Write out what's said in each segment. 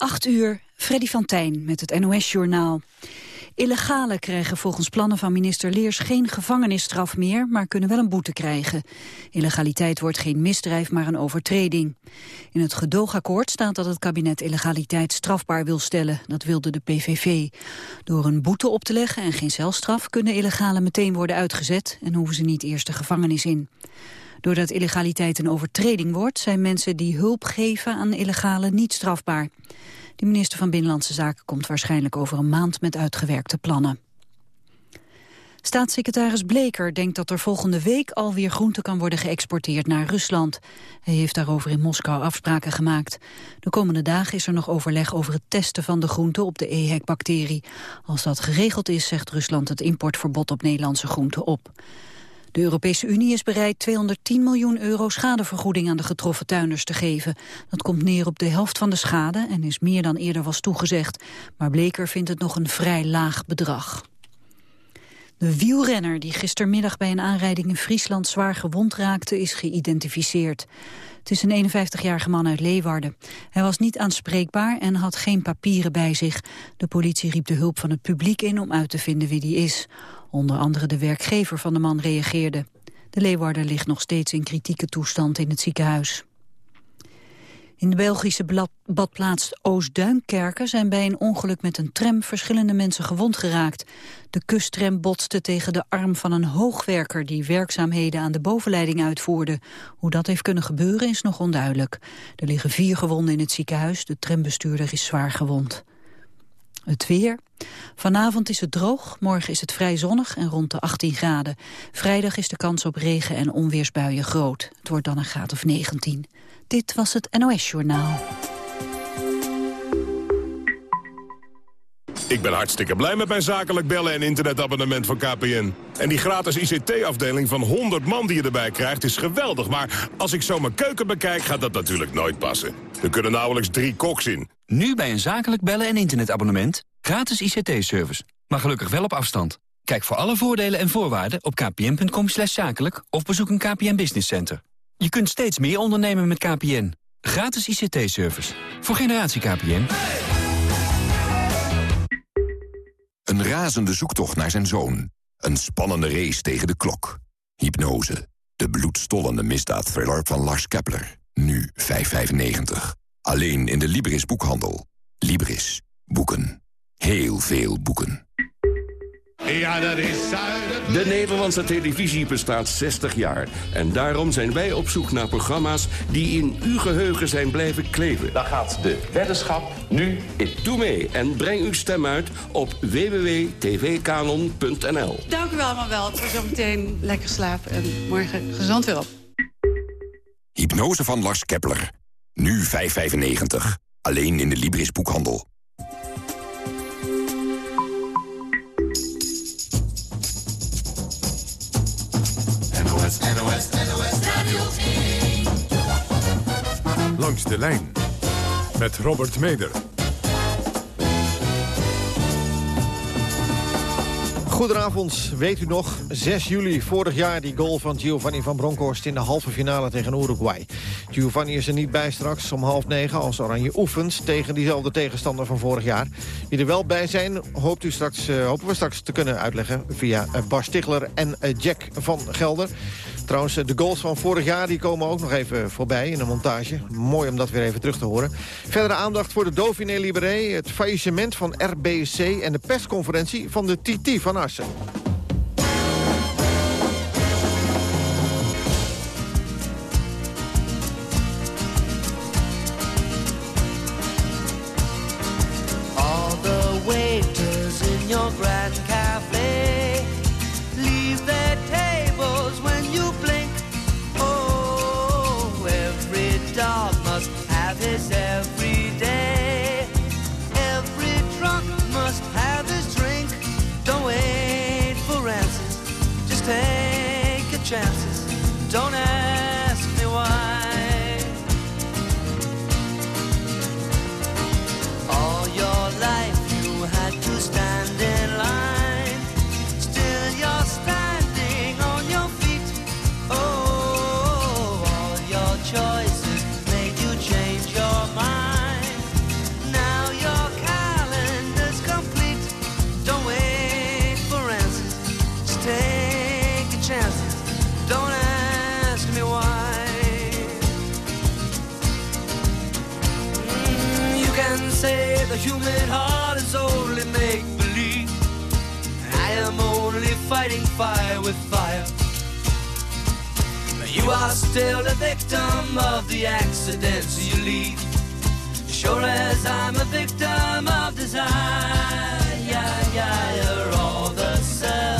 8 uur, Freddy van Tijn met het NOS-journaal. Illegalen krijgen volgens plannen van minister Leers geen gevangenisstraf meer, maar kunnen wel een boete krijgen. Illegaliteit wordt geen misdrijf, maar een overtreding. In het gedoogakkoord staat dat het kabinet illegaliteit strafbaar wil stellen. Dat wilde de PVV. Door een boete op te leggen en geen celstraf kunnen illegalen meteen worden uitgezet en hoeven ze niet eerst de gevangenis in. Doordat illegaliteit een overtreding wordt, zijn mensen die hulp geven aan illegalen niet strafbaar. De minister van Binnenlandse Zaken komt waarschijnlijk over een maand met uitgewerkte plannen. Staatssecretaris Bleker denkt dat er volgende week alweer groente kan worden geëxporteerd naar Rusland. Hij heeft daarover in Moskou afspraken gemaakt. De komende dagen is er nog overleg over het testen van de groente op de EHEC-bacterie. Als dat geregeld is, zegt Rusland het importverbod op Nederlandse groenten op. De Europese Unie is bereid 210 miljoen euro schadevergoeding aan de getroffen tuinders te geven. Dat komt neer op de helft van de schade en is meer dan eerder was toegezegd. Maar Bleker vindt het nog een vrij laag bedrag. De wielrenner die gistermiddag bij een aanrijding in Friesland zwaar gewond raakte is geïdentificeerd. Het is een 51-jarige man uit Leeuwarden. Hij was niet aanspreekbaar en had geen papieren bij zich. De politie riep de hulp van het publiek in om uit te vinden wie die is. Onder andere de werkgever van de man reageerde. De Leeuwarder ligt nog steeds in kritieke toestand in het ziekenhuis. In de Belgische badplaats Oost-Duinkerken zijn bij een ongeluk met een tram verschillende mensen gewond geraakt. De kusttram botste tegen de arm van een hoogwerker die werkzaamheden aan de bovenleiding uitvoerde. Hoe dat heeft kunnen gebeuren is nog onduidelijk. Er liggen vier gewonden in het ziekenhuis, de trambestuurder is zwaar gewond. Het weer. Vanavond is het droog, morgen is het vrij zonnig en rond de 18 graden. Vrijdag is de kans op regen- en onweersbuien groot. Het wordt dan een graad of 19. Dit was het NOS Journaal. Ik ben hartstikke blij met mijn zakelijk bellen en internetabonnement van KPN. En die gratis ICT-afdeling van 100 man die je erbij krijgt is geweldig. Maar als ik zo mijn keuken bekijk, gaat dat natuurlijk nooit passen. Er kunnen nauwelijks drie koks in. Nu bij een zakelijk bellen en internetabonnement. Gratis ICT-service. Maar gelukkig wel op afstand. Kijk voor alle voordelen en voorwaarden op kpn.com zakelijk... of bezoek een KPN Business Center. Je kunt steeds meer ondernemen met KPN. Gratis ICT-service. Voor generatie KPN. Een razende zoektocht naar zijn zoon. Een spannende race tegen de klok. Hypnose. De bloedstollende misdaadthriller van Lars Kepler. Nu 5,95. Alleen in de Libris boekhandel. Libris. Boeken. Heel veel boeken. Ja, dat is De Nederlandse televisie bestaat 60 jaar. En daarom zijn wij op zoek naar programma's die in uw geheugen zijn blijven kleven. Dan gaat de weddenschap nu in. Doe mee en breng uw stem uit op www.tvkanon.nl. Dank u wel, maar wel. Het was zo meteen lekker slapen en morgen gezond weer op. Hypnose van Lars Kepler. Nu 5,95. Alleen in de Libris boekhandel. NOS, NOS, NOS Radio 1. Langs de lijn. Met Robert Meder. Goedenavond, weet u nog, 6 juli vorig jaar die goal van Giovanni van Bronckhorst in de halve finale tegen Uruguay. Giovanni is er niet bij straks om half negen als Oranje oefent tegen diezelfde tegenstander van vorig jaar. Wie er wel bij zijn, hoopt u straks, uh, hopen we straks te kunnen uitleggen via uh, Bar Stigler en uh, Jack van Gelder. Trouwens, de goals van vorig jaar die komen ook nog even voorbij in een montage. Mooi om dat weer even terug te horen. Verdere aandacht voor de Dauphiné Libéré, het faillissement van RBC... en de persconferentie van de TT van Assen. Fighting fire with fire. You are still a victim of the accidents you leave. Sure as I'm a victim of desire. All the servants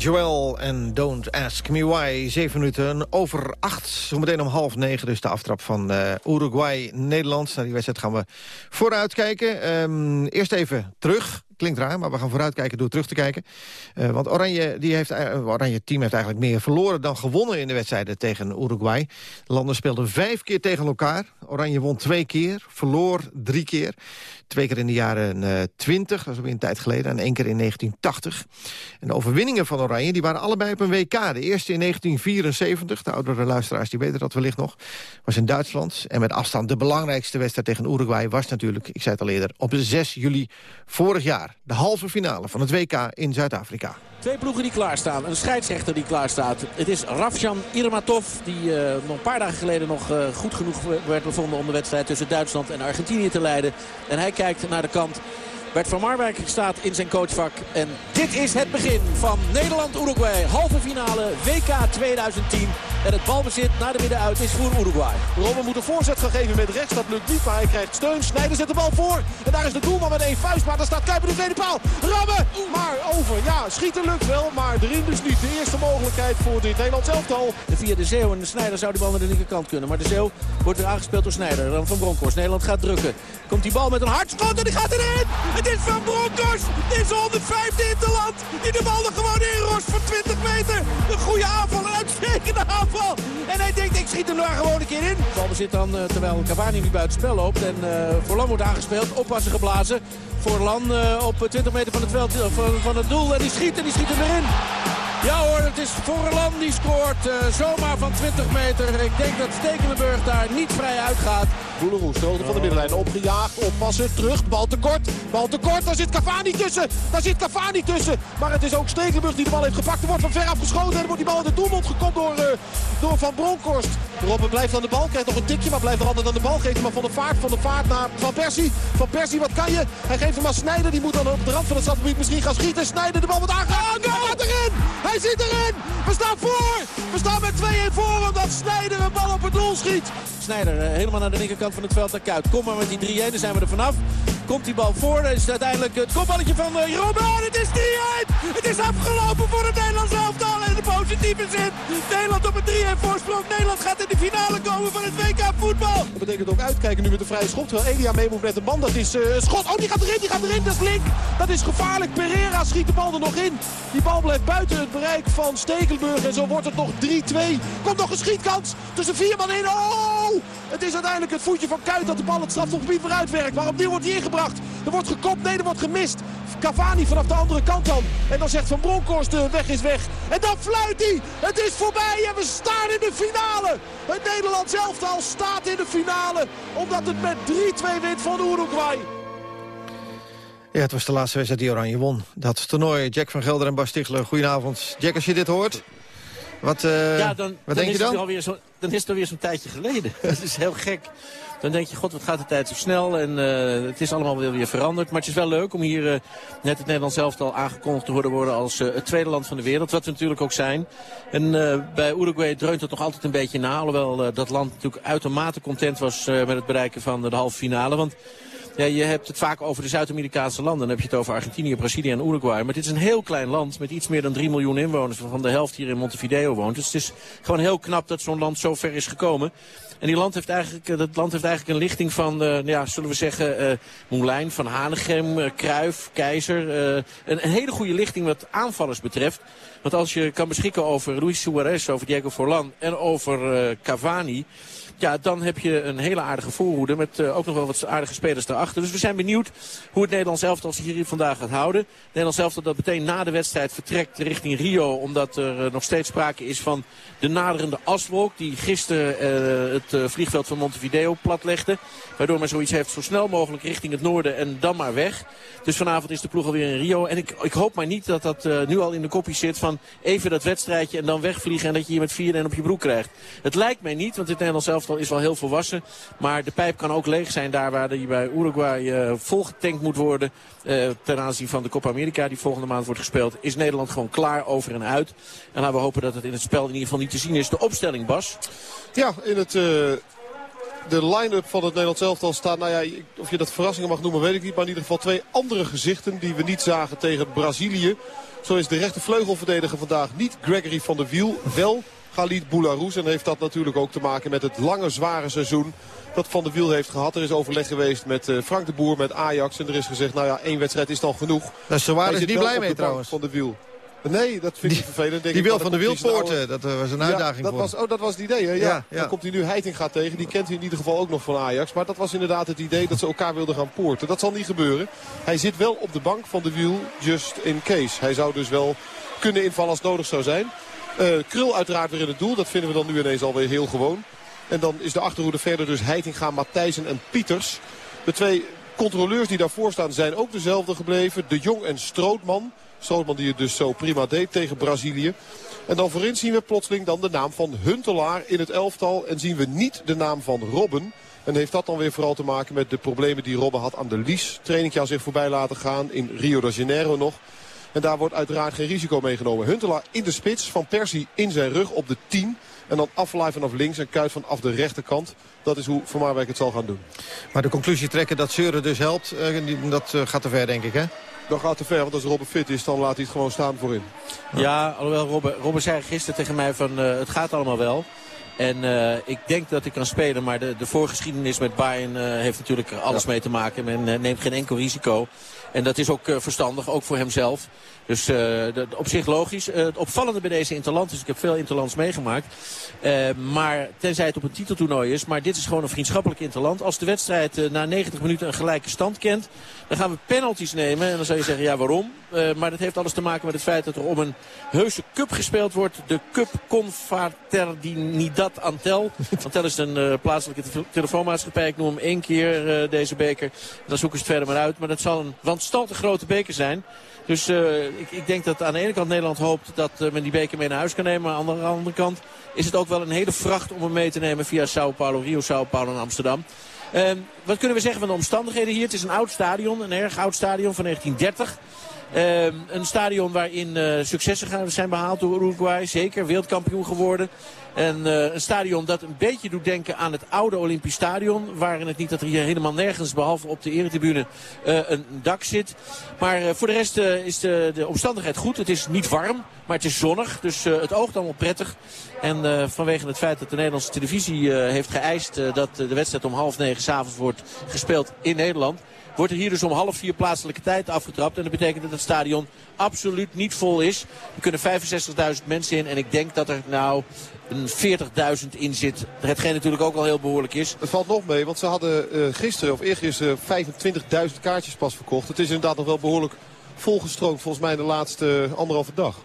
Joel en Don't Ask Me Why. Zeven minuten over acht. Zometeen om half negen dus de aftrap van eh, Uruguay-Nederland. Naar die wedstrijd gaan we vooruitkijken. Ehm, eerst even terug. Klinkt raar, maar we gaan vooruitkijken door terug te kijken. Eh, want Oranje, die heeft, eh, Oranje team heeft eigenlijk meer verloren dan gewonnen in de wedstrijden tegen Uruguay. De landen speelden vijf keer tegen elkaar. Oranje won twee keer, verloor drie keer. Twee keer in de jaren eh 20, dat is alweer een tijd geleden, en één keer in 1980. En de overwinningen van Oranje die waren allebei op een WK. De eerste in 1974, de oudere luisteraars die weten dat wellicht nog, was in Duitsland. En met afstand de belangrijkste wedstrijd tegen Uruguay was natuurlijk, ik zei het al eerder, op 6 juli vorig jaar. De halve finale van het WK in Zuid-Afrika. Twee ploegen die klaarstaan. Een scheidsrechter die klaarstaat. Het is Rafjan Irmatov. Die eh, nog een paar dagen geleden nog eh, goed genoeg werd bevonden om de wedstrijd tussen Duitsland en Argentinië te leiden. En hij kijkt naar de kant. Bert van Marwijk staat in zijn coachvak. En dit is het begin van Nederland-Uruguay. Halve finale WK 2010. En het balbezit naar de middenuit is voor Uruguay. Robben moet een voorzet gaan geven met rechts. Dat lukt niet, maar hij krijgt steun. Snijder zet de bal voor. En daar is de doelman met één vuist. Maar daar staat Kuiper de tweede paal. Rammen! Maar over. Ja, schieten lukt wel. Maar erin dus niet. De eerste mogelijkheid voor dit Nederlands elftal. En via de Zeeuw en de Snijder zou die bal naar de linkerkant kunnen. Maar de Zeeuw wordt weer aangespeeld door Snijder. Dan van Bronckhorst. Nederland gaat drukken. Komt die bal met een hardschot en die gaat erin. Het is van Bronckhorst. Dit is de 105e interland. Die de bal er gewoon in rost van 20 meter. Een goede aanval. Een uitstekende aanval. En hij denkt, ik schiet hem daar gewoon een keer in. De bal bezit dan uh, terwijl Cavani nu buiten spel loopt. En Forlan wordt aangespeeld. Oppassen geblazen. Forlan uh, op 20 meter van het, veld, van, het doel. En die schiet en die schiet hem erin. Ja hoor, het is Forlan die scoort zomaar van 20 meter. Ik denk dat Stekelenburg daar niet vrij uitgaat. Hoogte van de middenlijn opgejaagd, oppassen, terug, bal tekort, bal tekort, daar zit Cavani tussen, daar zit Cavani tussen. Maar het is ook Stekelenburg die de bal heeft gepakt, er wordt van ver afgeschoten en er wordt die bal in de doelmond gekopt door, uh, door Van Bronckhorst. Robben blijft aan de bal, krijgt nog een tikje, maar blijft er altijd aan de bal, geeft hem maar van de vaart, van de vaart naar Van Persie. Van Persie, wat kan je? Hij geeft hem aan Snijder, die moet dan op de rand van het stadsgebied misschien gaan schieten. Snijder, de bal wordt aangeraakt, hij gaat erin, hij zit erin, we staan voor, we staan met 2-1 voor omdat Snijder een bal op het doel schiet. Snijder uh, helemaal naar de linkerkant van het veld naar Kuit. Kom maar met die 3-1, dan zijn we er vanaf. Komt die bal voor, dan is het uiteindelijk het kopballetje van uh, Robben. Oh, het is 3-1! Het is afgelopen voor het Nederlands elftal in de positieve zin. Nederland op een 3-1 voorsprong. Nederland gaat in de finale komen van het WK voetbal. Dat betekent ook uitkijken nu met de vrije schop. Terwijl Elia mee moet met de band. Dat is uh, schot. Oh, die gaat erin, die gaat erin. Dat is link. Dat is gevaarlijk. Pereira schiet de bal er nog in. Die bal blijft buiten het bereik van Stekelenburg. En zo wordt het nog 3-2. Komt nog een schietkans tussen vier man in. Oh! Het is uiteindelijk het voetje van Kuit dat de bal het strafschopgebied vooruit werkt. Maar opnieuw wordt hij ingebracht. Er wordt gekopt. Nee, er wordt gemist. Cavani vanaf de andere kant dan. En dan zegt Van Bronckhorst de weg is weg. En dan fluit hij. Het is voorbij en we staan in de finale. Het Nederlands elftal staat in de finale. Omdat het met 3-2 wint van Uruguay. Ja, het was de laatste wedstrijd die Oranje won. Dat toernooi, Jack van Gelder en Bas Stigler. Goedenavond. Jack, als je dit hoort... Wat, uh, ja, dan, wat dan denk is je dan? Het alweer zo, dan is het alweer zo'n tijdje geleden. dat is heel gek. Dan denk je, god, wat gaat de tijd zo snel. En uh, het is allemaal weer, weer veranderd. Maar het is wel leuk om hier uh, net het Nederlands zelf al aangekondigd te worden, als uh, het tweede land van de wereld. Wat we natuurlijk ook zijn. En bij Uruguay dreunt het nog altijd een beetje na. Alhoewel dat land natuurlijk uitermate content was met het bereiken van de halve finale. Want ja, je hebt het vaak over de Zuid-Amerikaanse landen. Dan heb je het over Argentinië, Brazilië en Uruguay. Maar dit is een heel klein land met iets meer dan 3 miljoen inwoners. Waarvan de helft hier in Montevideo woont. Dus het is gewoon heel knap dat zo'n land zo ver is gekomen. En die land heeft eigenlijk, dat land heeft eigenlijk een lichting van, uh, ja, zullen we zeggen, uh, Moulijn, Van Hanegem, uh, Kruif, Keizer. Een, een, hele goede lichting wat aanvallers betreft. Want als je kan beschikken over Luis Suarez, over Diego Forlan en over Cavani... Ja, dan heb je een hele aardige voorhoede met uh, ook nog wel wat aardige spelers daarachter. Dus we zijn benieuwd hoe het Nederlands elftal zich hier vandaag gaat houden. Het Nederlands elftal dat meteen na de wedstrijd vertrekt richting Rio. Omdat er uh, nog steeds sprake is van de naderende aswolk. Die gisteren uh, het vliegveld van Montevideo platlegde. Waardoor men zoiets heeft zo snel mogelijk richting het noorden en dan maar weg. Dus vanavond is de ploeg alweer in Rio. En ik, ik hoop maar niet dat dat nu al in de kopie zit van even dat wedstrijdje en dan wegvliegen. En dat je hier met vier en op je broek krijgt. Het lijkt mij niet, want dit Nederlands elftal is wel heel volwassen. Maar de pijp kan ook leeg zijn daar waar die bij Uruguay uh, volgetankt moet worden. Uh, ten aanzien van de Copa America die volgende maand wordt gespeeld. Is Nederland gewoon klaar over en uit. En laten we hopen dat het in het spel in ieder geval niet te zien is. De opstelling Bas. Ja, in het... Uh de line-up van het Nederlands elftal staat, nou ja, of je dat verrassingen mag noemen, weet ik niet. Maar in ieder geval twee andere gezichten die we niet zagen tegen Brazilië. Zo is de rechtervleugelverdediger vandaag niet Gregory van der Wiel, wel Khalid Boularus. En heeft dat natuurlijk ook te maken met het lange, zware seizoen dat Van der Wiel heeft gehad. Er is overleg geweest met uh, Frank de Boer, met Ajax. En er is gezegd, nou ja, één wedstrijd is dan genoeg. Daar is is niet blij mee trouwens. Van de Wiel. Nee, dat vind ik vervelend. Denk die wil van de Wildpoorten, dat eh, was een uitdaging ja, dat voor was, Oh, dat was het idee, hè? Ja. ja, ja. Dan komt hij nu Heitinga tegen. Die kent hij in ieder geval ook nog van Ajax. Maar dat was inderdaad het idee dat ze elkaar wilden gaan poorten. Dat zal niet gebeuren. Hij zit wel op de bank van de Wiel, just in case. Hij zou dus wel kunnen invallen als nodig zou zijn. Uh, Krul uiteraard weer in het doel. Dat vinden we dan nu ineens alweer heel gewoon. En dan is de achterhoede verder dus Heitinga, Matthijsen en Pieters. De twee controleurs die daarvoor staan zijn ook dezelfde gebleven. De Jong en Strootman. Strootman die het dus zo prima deed tegen Brazilië. En dan voorin zien we plotseling dan de naam van Huntelaar in het elftal. En zien we niet de naam van Robben. En heeft dat dan weer vooral te maken met de problemen die Robben had aan de Lies. Trainingje aan zich voorbij laten gaan in Rio de Janeiro nog. En daar wordt uiteraard geen risico meegenomen. Huntelaar in de spits, Van Persie in zijn rug op de 10. En dan Aflaai vanaf links en Kuit vanaf de rechterkant. Dat is hoe Van Marwijk het zal gaan doen. Maar de conclusie trekken dat Seuren dus helpt, dat gaat te ver denk ik hè? Dat gaat te ver, want als Robben fit is, dan laat hij het gewoon staan voorin. Ja, alhoewel Robben, Robben zei gisteren tegen mij van uh, het gaat allemaal wel. En uh, ik denk dat ik kan spelen, maar de, de voorgeschiedenis met Bayern uh, heeft natuurlijk alles ja. mee te maken. Men neemt geen enkel risico. En dat is ook verstandig, ook voor hemzelf. Dus de, op zich logisch. Uh, het opvallende bij deze Interland is, ik heb veel Interlands meegemaakt. Maar tenzij het op een titeltoernooi is. Maar dit is gewoon een vriendschappelijk Interland. Als de wedstrijd na 90 minuten een gelijke stand kent. Dan gaan we penalties nemen. En dan zou je zeggen, ja waarom? maar dat heeft alles te maken met het feit dat er om een heuse cup gespeeld wordt. De Cup Confraternidad Antel. Antel is een plaatselijke te telefoonmaatschappij. Ik noem hem één keer deze beker. Dan zoeken ze het verder maar uit. Maar dat zal een wanstaltig grote beker zijn. Dus uh, ik, ik, denk dat aan de ene kant Nederland hoopt dat uh, men die beker mee naar huis kan nemen. Maar aan de andere kant is het ook wel een hele vracht om hem mee te nemen via Sao Paulo, Rio, Sao Paulo en Amsterdam. Uh, wat kunnen we zeggen van de omstandigheden hier? Het is een oud stadion, een erg oud stadion van 1930. Uh, een stadion waarin uh, successen zijn behaald door Uruguay. Zeker, wereldkampioen geworden. En uh, een stadion dat een beetje doet denken aan het oude Olympisch Stadion. Waarin het niet dat er hier helemaal nergens, behalve op de eretribune, uh, een dak zit. Maar voor de rest is de, de omstandigheid goed. Het is niet warm, maar het is zonnig. Dus het oogt allemaal prettig. En vanwege het feit dat de Nederlandse televisie heeft geëist dat de wedstrijd om half negen s'avonds wordt gespeeld in Nederland wordt er hier dus om half vier plaatselijke tijd afgetrapt. En dat betekent dat het stadion absoluut niet vol is. Er kunnen 65.000 mensen in. En ik denk dat er nou een 40.000 in zit. Hetgeen natuurlijk ook al heel behoorlijk is. Het valt nog mee, want ze hadden uh, gisteren of eergisteren 25.000 kaartjes pas verkocht. Het is inderdaad nog wel behoorlijk volgestroomd volgens mij de laatste anderhalve dag.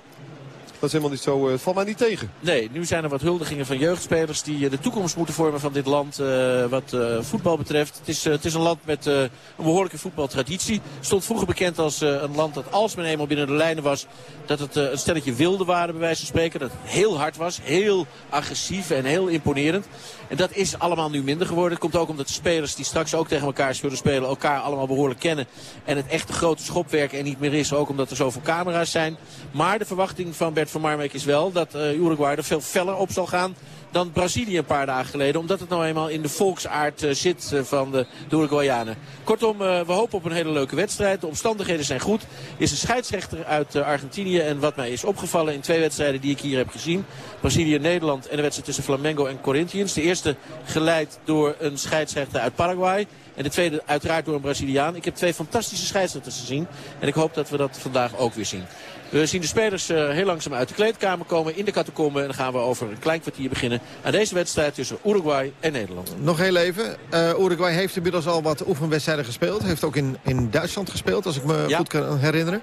Is helemaal niet zo, het valt mij niet tegen. Nee, nu zijn er wat huldigingen van jeugdspelers die de toekomst moeten vormen van dit land wat voetbal betreft. Het is, het is een land met een behoorlijke voetbaltraditie. Stond vroeger bekend als een land dat als men eenmaal binnen de lijnen was, dat het een stelletje wilde waren bij wijze van spreken. Dat het heel hard was, heel agressief en heel imponerend. En dat is allemaal nu minder geworden. Het komt ook omdat de spelers die straks ook tegen elkaar zullen spelen... elkaar allemaal behoorlijk kennen. En het echte grote schopwerk er niet meer is. Ook omdat er zoveel camera's zijn. Maar de verwachting van Bert van Marwijk is wel dat uh, Uruguay er veel feller op zal gaan dan Brazilië een paar dagen geleden. Omdat het nou eenmaal in de volksaard uh, zit uh, van de, Uruguayanen. Kortom, we hopen op een hele leuke wedstrijd. De omstandigheden zijn goed. Is een scheidsrechter uit Argentinië. En wat mij is opgevallen in twee wedstrijden die ik hier heb gezien. Brazilië-Nederland en de wedstrijd tussen Flamengo en Corinthians. De eerste geleid door een scheidsrechter uit Paraguay. En de tweede uiteraard door een Braziliaan. Ik heb twee fantastische scheidsrechters gezien. En ik hoop dat we dat vandaag ook weer zien. We zien de spelers uh, heel langzaam uit de kleedkamer komen in de catacombe. En dan gaan we over een klein kwartier beginnen aan deze wedstrijd tussen Uruguay en Nederland. Nog heel even. Uh, Uruguay heeft inmiddels al wat oefenwedstrijden gespeeld. Heeft ook in, in Duitsland gespeeld, als ik me ja. goed kan herinneren.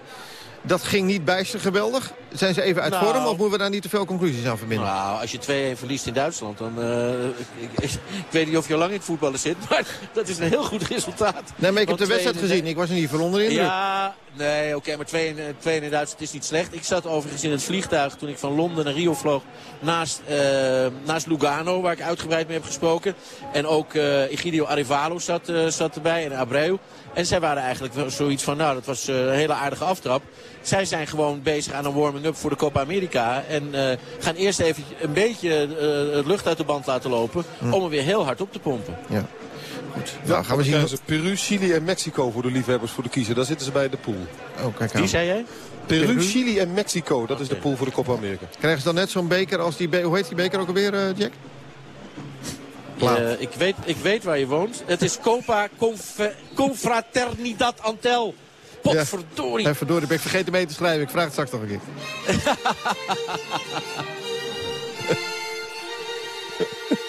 Dat ging niet bijster geweldig. Zijn ze even uit Nou. vorm of moeten we daar niet te veel conclusies aan verbinden? Nou, als je 2-1 verliest in Duitsland, dan... Uh, ik, ik, ik, weet niet of je al lang in het voetballen zit, maar dat is een heel goed resultaat. Nee, maar ik heb de wedstrijd 2-1 gezien. Ik was er niet van onder de indruk. Ja, nee, oké, maar 2-1 in Duitsland is niet slecht. Ik zat overigens in het vliegtuig toen ik van Londen naar Rio vloog naast, uh, naast Lugano, waar ik uitgebreid mee heb gesproken. En ook uh, Egidio Arivalo zat, zat erbij en Abreu. En zij waren eigenlijk wel zoiets van, nou, dat was uh, een hele aardige aftrap. Zij zijn gewoon bezig aan een warming-up voor de Copa America. En uh, gaan eerst even een beetje uh, lucht uit de band laten lopen... Hm. om er weer heel hard op te pompen. Ja. Goed. Nou, gaan we zien. Ze Peru, Chili en Mexico voor de liefhebbers voor de kiezer. Daar zitten ze bij de pool. Oh, kijk aan. Wie zei jij? Peru, Peru? Chili en Mexico. Dat is de pool voor de Copa America. Krijgen ze dan net zo'n beker als die... Be hoe heet die beker ook alweer, uh, Jack? Uh, ik, weet, ik weet waar je woont. Het is Copa Conf Confraternidad Antel. Potverdorie. Ja, verdorie, ben ik vergeten mee te schrijven. Ik vraag het straks nog een keer.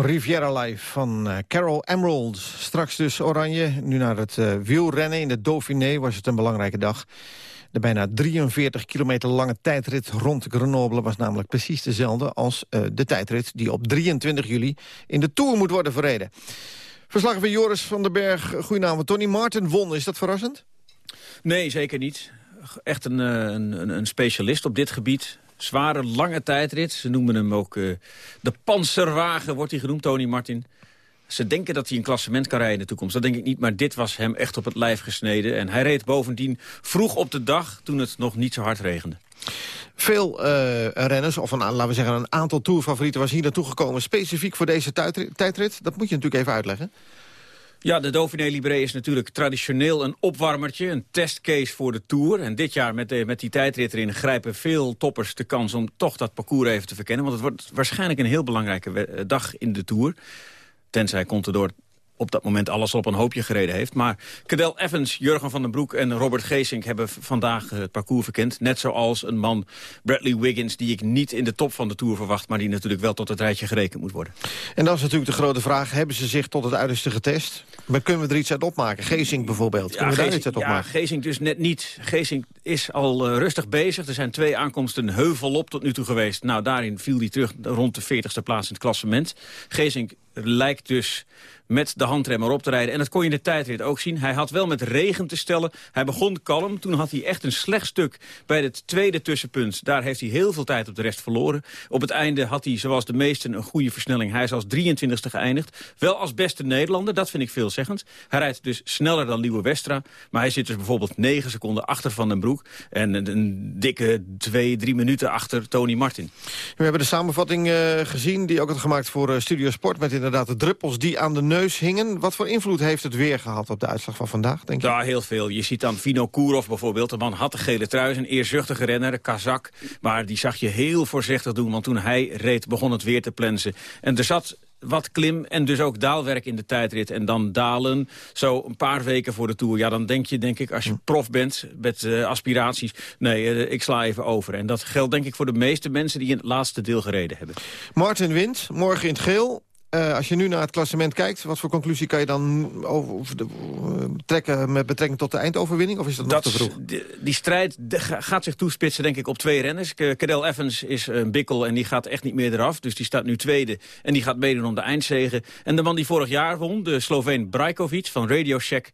Riviera Live van uh, Carol Emerald. Straks dus oranje. Nu naar het uh, wielrennen in de Dauphiné was het een belangrijke dag. De bijna 43 kilometer lange tijdrit rond Grenoble was namelijk precies dezelfde als uh, de tijdrit die op 23 juli in de Tour moet worden verreden. Verslaggever Joris van den Berg, goedenavond. Tony Martin won, is dat verrassend? Nee, zeker niet. Echt een, een, een specialist op dit gebied. Zware, lange tijdrit. Ze noemen hem ook uh, de panzerwagen, wordt hij genoemd, Tony Martin. Ze denken dat hij een klassement kan rijden in de toekomst. Dat denk ik niet, maar dit was hem echt op het lijf gesneden. En hij reed bovendien vroeg op de dag toen het nog niet zo hard regende. Veel uh, renners, of een, laten we zeggen een aantal tourfavorieten... was hier naartoe gekomen specifiek voor deze tijdrit. Dat moet je natuurlijk even uitleggen. Ja, de Dauphiné Libéré is natuurlijk traditioneel een opwarmertje, een testcase voor de Tour. En dit jaar met, de, met die tijdrit erin grijpen veel toppers de kans om toch dat parcours even te verkennen. Want het wordt waarschijnlijk een heel belangrijke dag in de Tour. Tenzij Contador op dat moment alles op een hoopje gereden heeft. Maar Cadel Evans, Jurgen van den Broek en Robert Geesink hebben vandaag het parcours verkend. Net zoals een man, Bradley Wiggins, die ik niet in de top van de Tour verwacht... maar die natuurlijk wel tot het rijtje gerekend moet worden. En dan is natuurlijk de grote vraag, hebben ze zich tot het uiterste getest? Maar kunnen we er iets uit opmaken? Geesink bijvoorbeeld, kunnen we daar iets uit opmaken? Ja, Geesink dus net niet. Geesink is al uh, rustig bezig. Er zijn twee aankomsten heuvelop tot nu toe geweest. Nou, daarin viel hij terug rond de 40ste plaats in het klassement. Geesink lijkt dus met de handrem erop te rijden. En dat kon je in de tijdrit ook zien. Hij had wel met regen te stellen. Hij begon kalm. Toen had hij echt een slecht stuk bij het tweede tussenpunt. Daar heeft hij heel veel tijd op de rest verloren. Op het einde had hij, zoals de meesten, een goede versnelling. Hij is als 23ste geëindigd. Wel als beste Nederlander, dat vind ik veelzeggend. Hij rijdt dus sneller dan Nieuwe Westra. Maar hij zit dus bijvoorbeeld 9 seconden achter Van den Broek. En een, dikke 2, 3 minuten achter Tony Martin. We hebben de samenvatting uh, gezien, die ook had gemaakt voor uh, Studio Sport... met inderdaad de druppels die aan de neus hingen. Wat voor invloed heeft het weer gehad op de uitslag van vandaag, denk je? Ja, heel veel. Je ziet dan Vino Kourov bijvoorbeeld. De man had de gele trui, een eerzuchtige renner, een kazak. Maar die zag je heel voorzichtig doen, want toen hij reed begon het weer te plensen. En er zat wat klim en dus ook daalwerk in de tijdrit. En dan dalen, zo een paar weken voor de Tour. Ja, dan denk je, denk ik, als je hm. prof bent met uh, aspiraties... nee, uh, ik sla even over. En dat geldt denk ik voor de meeste mensen die in het laatste deel gereden hebben. Martin wint, morgen in het geel. Uh, als je nu naar het klassement kijkt, wat voor conclusie kan je dan over de, uh, trekken met betrekking tot de eindoverwinning? Of is dat, dat nog te vroeg? Die, die strijd gaat zich toespitsen denk ik op twee renners. Cadel Evans is een bikkel en die gaat echt niet meer eraf. Dus die staat nu tweede en die gaat meedoen om de eindzegen. En de man die vorig jaar won, de Sloveen Brajkovic van Radio Shack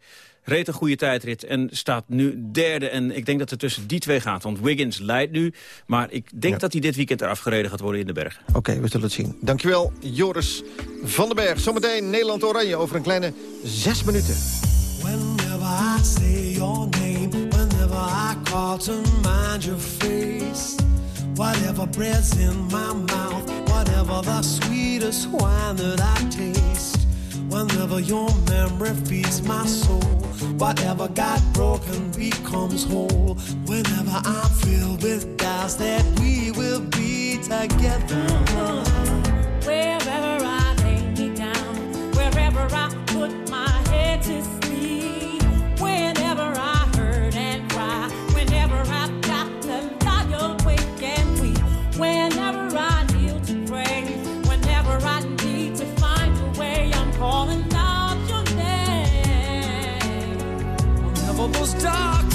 reed een goede tijdrit en staat nu derde. En ik denk dat het tussen die twee gaat. Want Wiggins leidt nu, maar ik denk dat hij dit weekend eraf gereden gaat worden in de bergen. Oké, we zullen het zien. Dankjewel, Joris van den Berg. Zometeen Nederland-Oranje over een kleine zes minuten. Whenever I say your name, whenever I call to mind your face Whatever bread's in my mouth, whatever the sweetest wine that I taste Whenever your memory feeds my soul, whatever got broken becomes whole. Whenever I'm filled with doubts that we will be together. Wherever I lay me down, wherever I put my head to sleep, whenever I hurt and cry, whenever I've got to lie awake and weep, whenever I dark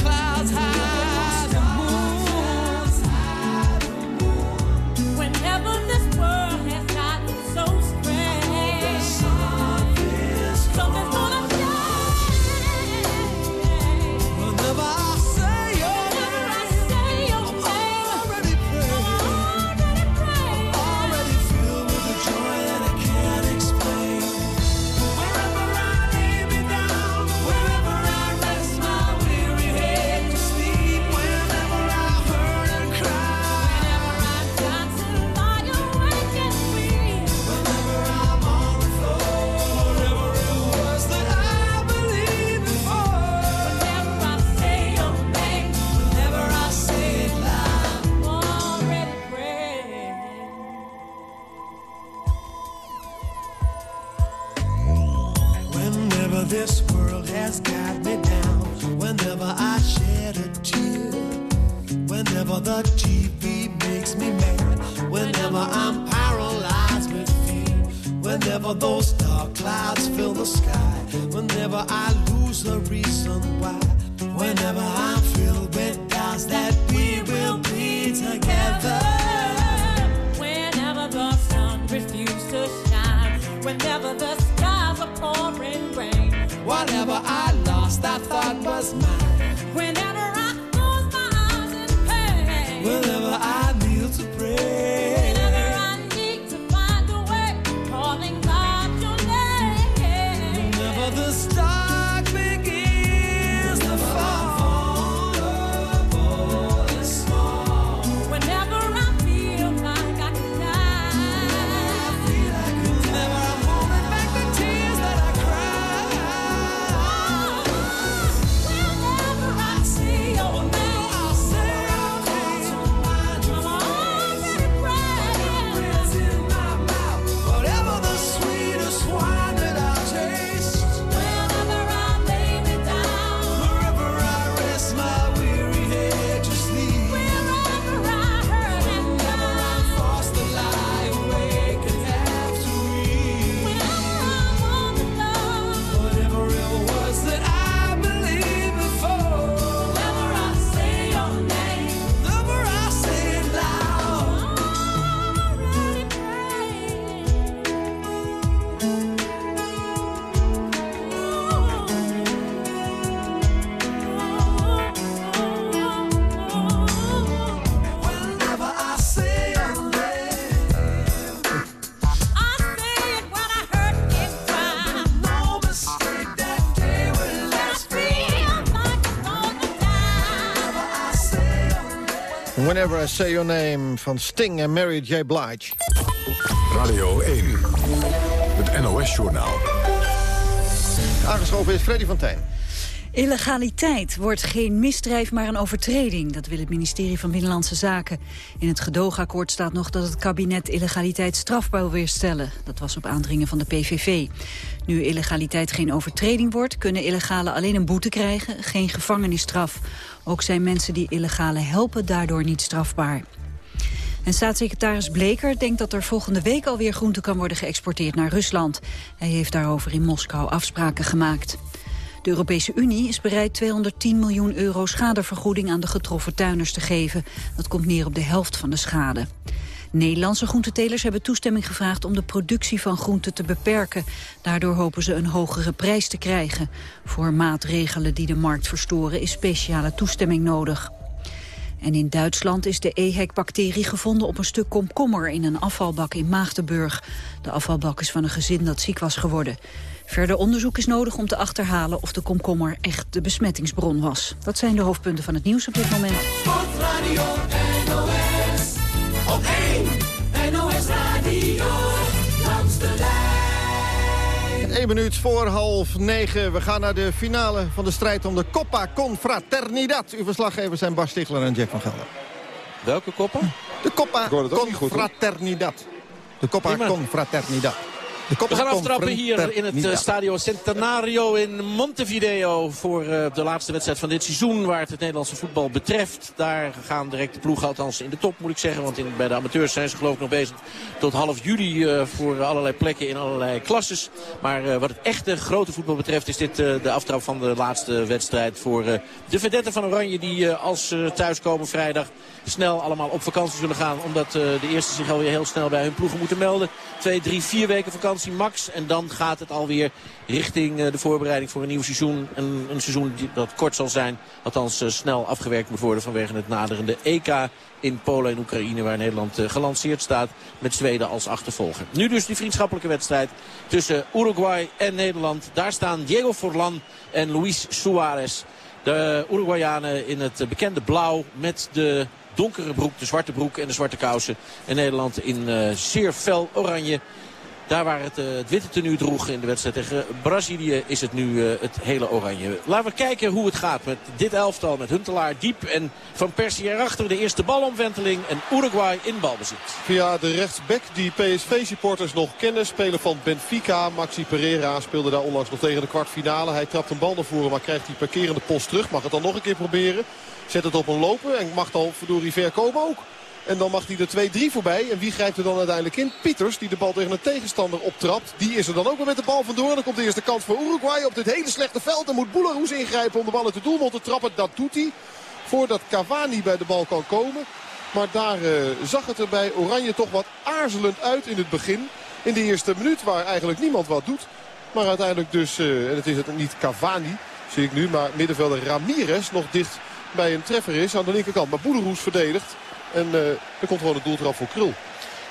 I Say Your Name van Sting en Mary J. Blige. Radio 1. Het NOS-journaal. Aangeschoven is Freddy van Tijn. Illegaliteit wordt geen misdrijf, maar een overtreding. Dat wil het ministerie van Binnenlandse Zaken. In het gedoogakkoord staat nog dat het kabinet illegaliteit strafbaar wil weer stellen. Dat was op aandringen van de PVV. Nu illegaliteit geen overtreding wordt, kunnen illegalen alleen een boete krijgen, geen gevangenisstraf. Ook zijn mensen die illegalen helpen daardoor niet strafbaar. En staatssecretaris Bleker denkt dat er volgende week alweer groente kan worden geëxporteerd naar Rusland. Hij heeft daarover in Moskou afspraken gemaakt. De Europese Unie is bereid 210 miljoen euro schadevergoeding aan de getroffen tuinders te geven. Dat komt neer op de helft van de schade. Nederlandse groentetelers hebben toestemming gevraagd om de productie van groenten te beperken. Daardoor hopen ze een hogere prijs te krijgen. Voor maatregelen die de markt verstoren is speciale toestemming nodig. En in Duitsland is de EHEC-bacterie gevonden op een stuk komkommer in een afvalbak in Maagdenburg. De afvalbak is van een gezin dat ziek was geworden. Verder onderzoek is nodig om te achterhalen of de komkommer echt de besmettingsbron was. Dat zijn de hoofdpunten van het nieuws op dit moment. Sportradio NOS. Op 1 NOS Radio. Langs de lijn. Eén minuut voor half negen. We gaan naar de finale van de strijd om de Coppa Confraternidad. Uw verslaggevers zijn Bas Stigler en Jack van Gelder. Welke koppen? De Coppa. Confraternidad. De Coppa. Confraternidad. De We gaan aftrappen hier in het eh, Stadio Centenario in Montevideo voor eh, de laatste wedstrijd van dit seizoen waar het het Nederlandse voetbal betreft. Daar gaan direct de ploegen, althans in de top moet ik zeggen, want in, bij de amateurs zijn ze geloof ik nog bezig tot half juli eh, voor allerlei plekken in allerlei klasses. Maar wat het echte grote voetbal betreft is dit de aftrap van de laatste wedstrijd voor de vedetten van Oranje die als ze thuiskomen vrijdag snel allemaal op vakantie zullen gaan. Omdat de eerste zich alweer heel snel bij hun ploegen moeten melden. Twee, drie, vier weken vakantie max. En dan gaat het alweer richting eh, de voorbereiding voor een nieuw seizoen. Een, een seizoen dat kort zal zijn. Althans eh, snel afgewerkt moet worden vanwege het naderende EK in Polen en Oekraïne. Waar Nederland eh, gelanceerd staat met Zweden als achtervolger. Nu dus die vriendschappelijke wedstrijd tussen Uruguay en Nederland. Daar staan Diego Forlan en Luis Suarez. De Uruguayanen in het bekende blauw met de donkere broek, de zwarte broek en de zwarte kousen. En Nederland in zeer fel oranje. Daar waar het, eh, het witte tenue droeg in de wedstrijd tegen Brazilië is het nu eh, het hele oranje. Laten we kijken hoe het gaat met dit elftal. Met Huntelaar diep en Van Persie erachter. De eerste balomwenteling en Uruguay in balbezit. Via de rechtsback die PSV-supporters nog kennen. Speler van Benfica, Maxi Pereira, speelde daar onlangs nog tegen de kwartfinale. Hij trapt een bal naar voren, maar krijgt die parkerende post terug. Mag het dan nog een keer proberen. Zet het op een lopen en mag dan verdorie ver komen ook. En dan mag hij er 2-3 voorbij. En wie grijpt er dan uiteindelijk in? Pieters, die de bal tegen een tegenstander optrapt. Die is er dan ook weer met de bal vandoor. Dan komt de eerste kans voor Uruguay op dit hele slechte veld. Dan moet Boularoes ingrijpen om de bal uit de doelmond te trappen. Dat doet hij. Voordat Cavani bij de bal kan komen. Maar daar uh, zag het er bij Oranje toch wat aarzelend uit in het begin. In de eerste minuut waar eigenlijk niemand wat doet. Maar uiteindelijk dus, uh, en het is het niet Cavani, zie ik nu. Maar middenvelder Ramirez nog dicht bij een treffer is aan de linkerkant. Maar Boeleroes verdedigt. En uh, er komt gewoon doeltrap voor Krul.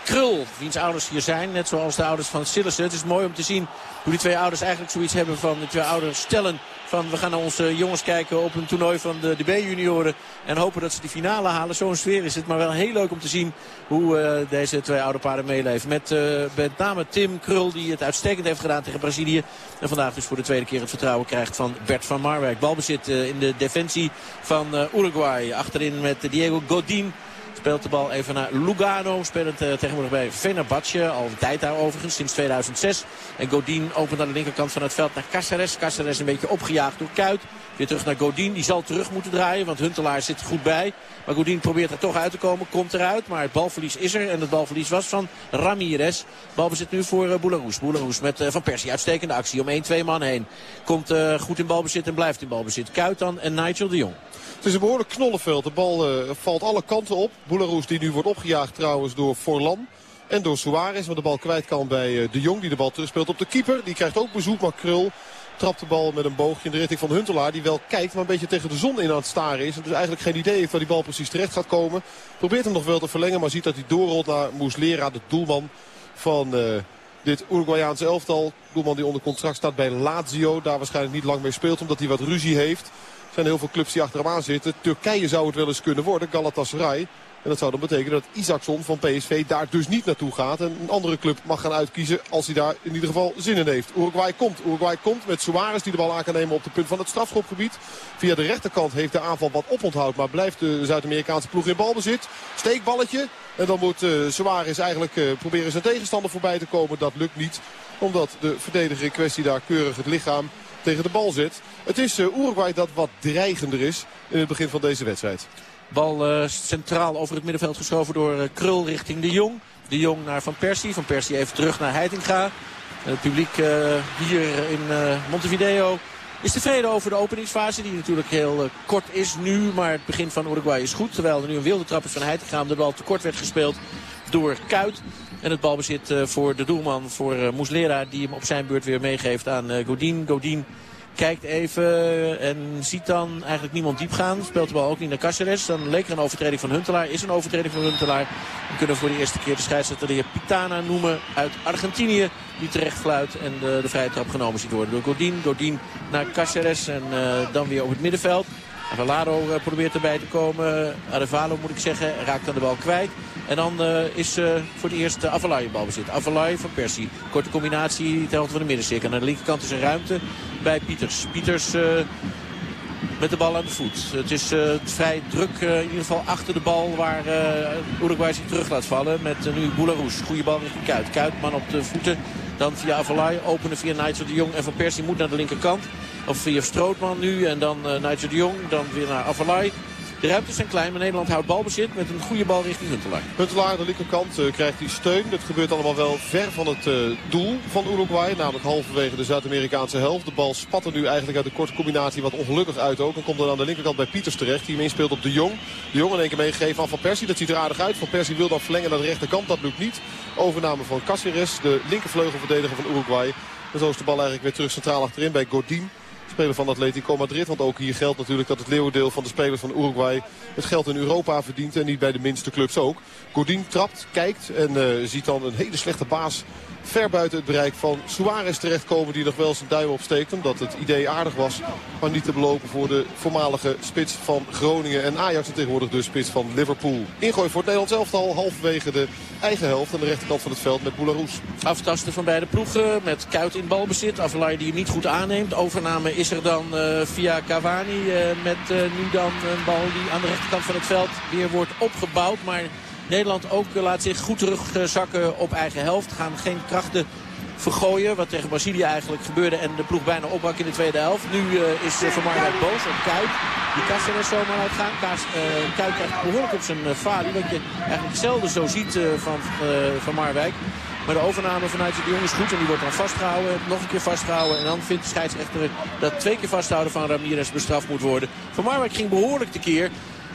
Krul, wiens ouders hier zijn. Net zoals de ouders van Sillissen. Het is mooi om te zien hoe die twee ouders eigenlijk zoiets hebben van de twee ouders stellen. Van we gaan naar onze jongens kijken op een toernooi van de, de B-junioren. En hopen dat ze de finale halen. Zo'n sfeer is het. Maar wel heel leuk om te zien hoe uh, deze twee oude paarden meeleven. Met, uh, met name Tim Krul die het uitstekend heeft gedaan tegen Brazilië. En vandaag dus voor de tweede keer het vertrouwen krijgt van Bert van Marwijk. Balbezit in de defensie van Uruguay. Achterin met Diego Godin. Speelt de bal even naar Lugano. Spelend uh, tegenwoordig bij Fenerbahce. Al een tijd daar overigens, sinds 2006. En Godin opent aan de linkerkant van het veld naar Caceres. Caceres een beetje opgejaagd door Kuit. Weer terug naar Godin. Die zal terug moeten draaien, want Huntelaar zit goed bij. Maar Godin probeert er toch uit te komen. Komt eruit, maar het balverlies is er. En het balverlies was van Ramirez. Balbezit nu voor uh, Boularoes. Boularoes met uh, Van Persie. Uitstekende actie om 1-2 man heen. Komt uh, goed in balbezit en blijft in balbezit. Kuit dan en Nigel de Jong. Het is een behoorlijk knollenveld. De bal valt alle kanten op. Boularoes die nu wordt opgejaagd trouwens door Forlan. En door Suarez, waar de bal kwijt kan bij De Jong. Die de bal terugspeelt op de keeper. Die krijgt ook bezoek, maar Krul trapt de bal met een boogje in de richting van Huntelaar. Die wel kijkt, maar een beetje tegen de zon in aan het staren is. En dus eigenlijk geen idee heeft waar die bal precies terecht gaat komen. Probeert hem nog wel te verlengen, maar ziet dat hij doorrolt naar Muslera, de doelman van... Uh, dit Uruguayaanse elftal. Doelman die onder contract staat bij Lazio. Daar waarschijnlijk niet lang mee speelt omdat hij wat ruzie heeft. Er zijn heel veel clubs die achter hem aan zitten. Turkije zou het wel eens kunnen worden. Galatasaray. En dat zou dan betekenen dat Isaacson van PSV daar dus niet naartoe gaat. En een andere club mag gaan uitkiezen als hij daar in ieder geval zin in heeft. Uruguay komt. Uruguay komt met Suarez die de bal aan kan nemen op de punt van het strafschopgebied. Via de rechterkant heeft de aanval wat oponthoud. Maar blijft de Zuid-Amerikaanse ploeg in balbezit. Steekballetje. En dan moet uh, Suarez eigenlijk uh, proberen zijn tegenstander voorbij te komen. Dat lukt niet. Omdat de verdediger in kwestie daar keurig het lichaam tegen de bal zit. Het is uh, Uruguay dat wat dreigender is in het begin van deze wedstrijd. Bal uh, centraal over het middenveld geschoven door uh, Krul richting De Jong. De Jong naar Van Persie. Van Persie even terug naar Heitinga. Het publiek hier in Montevideo is tevreden over de openingsfase. Die natuurlijk heel kort is nu. Maar het begin van Uruguay is goed. Terwijl er nu een wilde trap is van Heitinga. De bal te kort werd gespeeld door Kuit. En het balbezit voor de doelman, voor Muslera, die hem op zijn beurt weer meegeeft aan Godin. Godin kijkt even en ziet dan eigenlijk niemand diep gaan. Speelt de bal ook niet naar Caceres. Dan leek er een overtreding van Huntelaar. Is een overtreding van Huntelaar. We kunnen voor de eerste keer de scheidsrechter de heer Pitana noemen uit Argentinië. Die terecht fluit en de, de vrije trap genomen ziet worden door Godin. Godin naar Caceres en dan weer op het middenveld. Avalado uh, probeert erbij te komen. Arevalo moet ik zeggen, raakt aan de bal kwijt. En dan uh, is uh, voor het eerst uh, Avalai in balbezit. Avalai van Persie. Korte combinatie ter hoogte van de middencirkel. Aan de linkerkant is er ruimte bij Pieters. Pieters met de bal aan de voet. Het is vrij druk in ieder geval achter de bal waar Uruguay zich terug laat vallen. Met nu Boularoes. Goede bal richting Kuit. Kuit man op de voeten. Dan via Avalai openen via Nigel de Jong en Van Persie moet naar de linkerkant. Of via Strootman nu en dan uh, Nigel de Jong. Dan weer naar Avalai. De ruimtes zijn klein, maar Nederland houdt balbezit met een goede bal richting Huntelaar. Huntelaar aan de linkerkant uh, krijgt hij steun. Dat gebeurt allemaal wel ver van het uh, doel van Uruguay. Namelijk halverwege de Zuid-Amerikaanse helft. De bal spat er nu eigenlijk uit de korte combinatie wat ongelukkig uit ook. En komt dan aan de linkerkant bij Pieters terecht. Die hem inspeelt op de Jong. De Jong in één keer meegegeven aan Van Persie. Dat ziet er aardig uit. Van Persie wil dan verlengen naar de rechterkant. Dat lukt niet. Overname van Caceres, de linkervleugelverdediger van Uruguay. En zo is de bal eigenlijk weer terug centraal achterin bij Godin speler van Atletico Madrid. Want ook hier geldt natuurlijk dat het leeuwendeel van de spelers van Uruguay het geld in Europa verdient. En niet bij de minste clubs ook. Godin trapt, kijkt en uh, ziet dan een hele slechte baas ver buiten het bereik van Suarez terechtkomen. Die nog wel zijn duim opsteekt. Omdat het idee aardig was. Maar niet te belopen voor de voormalige spits van Groningen. En Ajax en tegenwoordig de spits van Liverpool. Ingooi voor het Nederlands elftal halverwege de eigen helft. Aan de rechterkant van het veld met Boularoes. Aftasten van beide ploegen met Kuit in balbezit. Avalai die hem niet goed aanneemt. Overname is er dan uh, via Cavani. Uh, met uh, nu dan een bal die aan de rechterkant van het veld weer wordt opgebouwd. Maar Nederland ook laat zich goed terugzakken op eigen helft. Gaan geen krachten vergooien. Wat tegen Brazilië eigenlijk gebeurde en de ploeg bijna opbrak in de tweede helft. Nu uh, is uh, Van Marwijk boos op Kuit. Die Cáceres zomaar uitgaan. Kaas, uh, Kuit krijgt behoorlijk op zijn uh, falie. Wat je eigenlijk zelden zo ziet van, van Marwijk. Maar de overname vanuit de jongens goed. En die wordt dan vastgehouden. Nog een keer vastgehouden. En dan vindt de scheidsrechter dat twee keer vasthouden van Ramirez bestraft moet worden. Van Marwijk ging behoorlijk tekeer.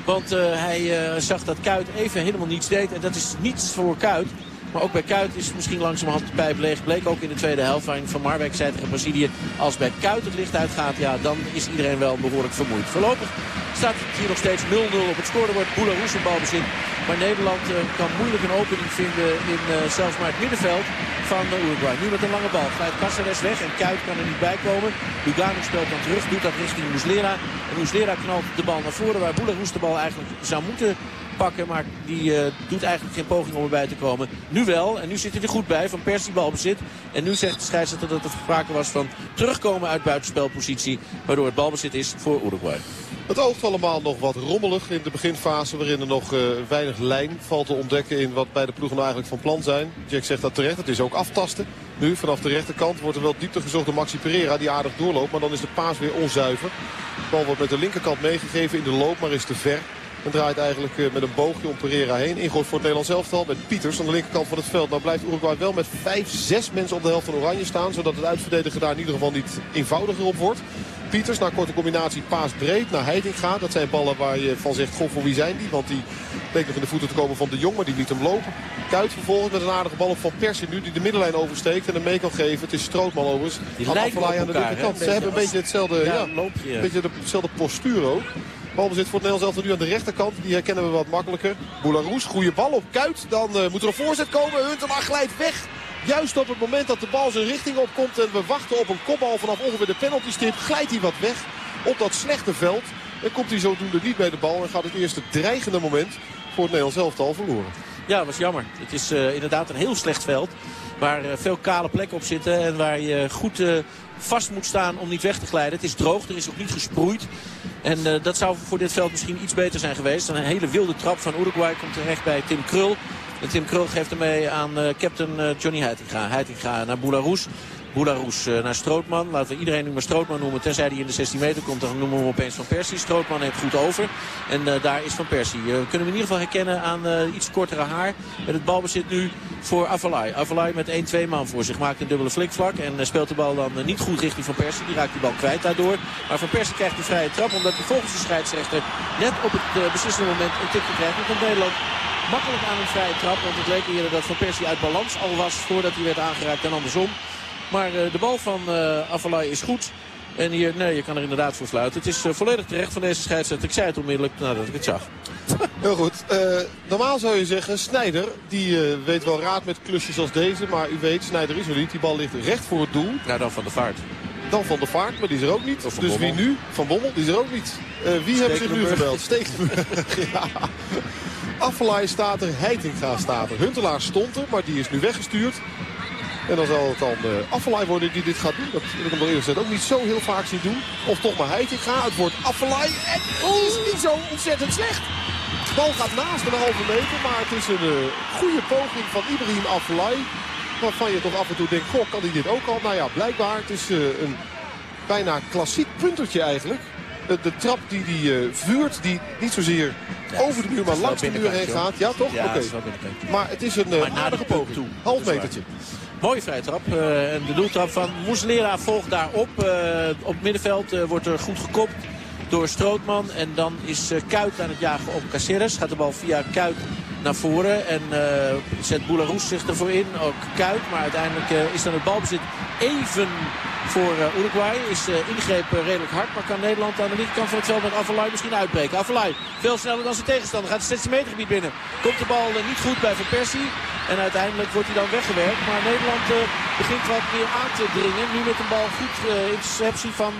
Want uh, hij uh, zag dat Kuit even helemaal niets deed. En dat is niets voor Kuit. Maar ook bij Kuit is misschien langzamerhand de pijp leeg. Bleek ook in de tweede helft waarin Van Marwijk zei tegen Brazilië... als bij Kuit het licht uitgaat, ja, dan is iedereen wel behoorlijk vermoeid. Voorlopig staat het hier nog steeds 0-0 op het scorebord. Boularoes een balbezit. Maar Nederland uh, kan moeilijk een opening vinden in uh, zelfs maar het middenveld van uh, Uruguay. Nu met een lange bal. Glijdt Caceres weg en Kuit kan er niet bij komen. Lugano speelt dan terug, doet dat richting Muslera. En Muslera knalt de bal naar voren waar Boularoes de bal eigenlijk zou moeten pakken. Maar die uh, doet eigenlijk geen poging om erbij te komen. Nu wel. En nu zit hij er goed bij. Van Persie balbezit. En nu zegt de scheidsrechter dat er sprake was van terugkomen uit buitenspelpositie. Waardoor het balbezit is voor Uruguay. Het oogt allemaal nog wat rommelig in de beginfase. Waarin er nog uh, weinig lijn valt te ontdekken in wat bij de ploegen nou eigenlijk van plan zijn. Jack zegt dat terecht. Het is ook aftasten. Nu vanaf de rechterkant wordt er wel diepte gezocht door Maxi Pereira. Die aardig doorloopt. Maar dan is de paas weer onzuiver. De bal wordt met de linkerkant meegegeven in de loop. Maar is te ver. En draait eigenlijk met een boogje om Pereira heen. Ingooit voor het Nederlands elftal met Pieters aan de linkerkant van het veld. Nou blijft Uruguay wel met 5, 6 mensen op de helft van Oranje staan. Zodat het uitverdedigen daar in ieder geval niet eenvoudiger op wordt. Pieters naar korte combinatie paas breed naar Heitinga. Dat zijn ballen waar je van zegt, goh voor wie zijn die? Want die leek nog in de voeten te komen van de Jong, maar die liet hem lopen. Kuit vervolgens met een aardige bal op Van Persie nu die de middenlijn oversteekt en hem mee kan geven. Het is Strootman overigens. Die lijken op aan de linkerkant. Ze hebben een beetje hetzelfde, ja, ja, een beetje hetzelfde postuur ook. Balbezit voor het Nederlands nu aan de rechterkant. Die herkennen we wat makkelijker. Boularoes, goede bal op Kuit. Dan uh, moet er een voorzet komen. Huntelaar glijdt weg. Juist op het moment dat de bal zijn richting opkomt en we wachten op een kopbal vanaf ongeveer de penaltystip, glijdt hij wat weg op dat slechte veld. En komt hij zodoende niet bij de bal en gaat het eerste dreigende moment voor het Nederlands elftal verloren. Ja, dat was jammer. Het is uh, inderdaad een heel slecht veld. Waar uh, veel kale plekken op zitten en waar je goed vast moet staan om niet weg te glijden. Het is droog, er is ook niet gesproeid. En uh, dat zou voor dit veld misschien iets beter zijn geweest. Een hele wilde trap van Uruguay komt terecht bij Tim Krul. En Tim Krul geeft hem mee aan uh, captain uh, Johnny Heitinga. Heitinga naar Boularoes. Boularoes uh, naar Strootman. Laten we iedereen nu maar Strootman noemen. Tenzij hij in de 16 meter komt, dan noemen we hem opeens Van Persie. Strootman heeft goed over. En uh, daar is Van Persie. We kunnen hem in ieder geval herkennen aan iets kortere haar. Met het balbezit nu voor Avalai. Avalai met 1-2 man voor zich. Maakt een dubbele flikvlak. En speelt de bal dan niet goed richting Van Persie. Die raakt die bal kwijt daardoor. Maar Van Persie krijgt de vrije trap. Omdat hij volgens de scheidsrechter net op het beslissende moment een tikje krijgt. Dan komt Nederland makkelijk aan een vrije trap. Want het leek eerder dat Van Persie uit balans al was voordat hij werd aangeraakt en andersom. Maar uh, de bal van uh, Avalai is goed. En hier, nee, je kan er inderdaad voor fluiten. Het is uh, volledig terecht van deze scheidsrechter. Ik zei het onmiddellijk nadat ik het zag. Heel goed. normaal zou je zeggen, Snijder, die weet wel raad met klusjes als deze. Maar u weet, Snijder is er niet. Die bal ligt recht voor het doel. Nou, dan van de vaart. Dan van de vaart, maar die is er ook niet. Dus Bommel. wie nu? Van Bommel, die is er ook niet. wie hebben zich nu gebeld? Stekelenburg. ja. Staat er, Heitinga staat er. Huntelaar stond er, maar die is nu weggestuurd. En dan zal het dan uh, worden die dit gaat doen. Dat wil ik hem wel eerlijk gezegd ook niet zo heel vaak zien doen. Of toch maar Heitinga. Het wordt Affelay. En het is niet zo ontzettend slecht. De bal gaat naast een halve meter. Maar het is een uh, goede poging van Ibrahim Affelay. Waarvan je toch af en toe denkt, goh, kan hij dit ook al? Nou ja, blijkbaar. Het is uh, een bijna klassiek puntertje eigenlijk. De, de trap die hij uh, vuurt, die niet zozeer ja, over de muur, maar langs de muur heen gaat. Ja, toch? Ja, Oké. Okay. Maar het is een uh, aardige poging. Toe. Half metertje. Mooie vrije trap. Uh, en de doeltrap van Muslera volgt daarop. Uh, op het middenveld uh, wordt er goed gekopt door Strootman. En dan is Kuit aan het jagen op Caceres. Gaat de bal via Kuit naar voren. En zet Boularoes zich ervoor in. Ook Kuit. Maar uiteindelijk is dan het balbezit even voor uh, Uruguay. Is uh, ingreep uh, redelijk hard. Maar kan Nederland aan de linkerkant van het veld met Avalai misschien uitbreken. Avalai veel sneller dan zijn tegenstander. Gaat het 16 meter gebied binnen. Komt de bal niet goed bij Van Persie. En uiteindelijk wordt hij dan weggewerkt. Maar Nederland begint wat meer aan te dringen. Nu met een bal goed interceptie van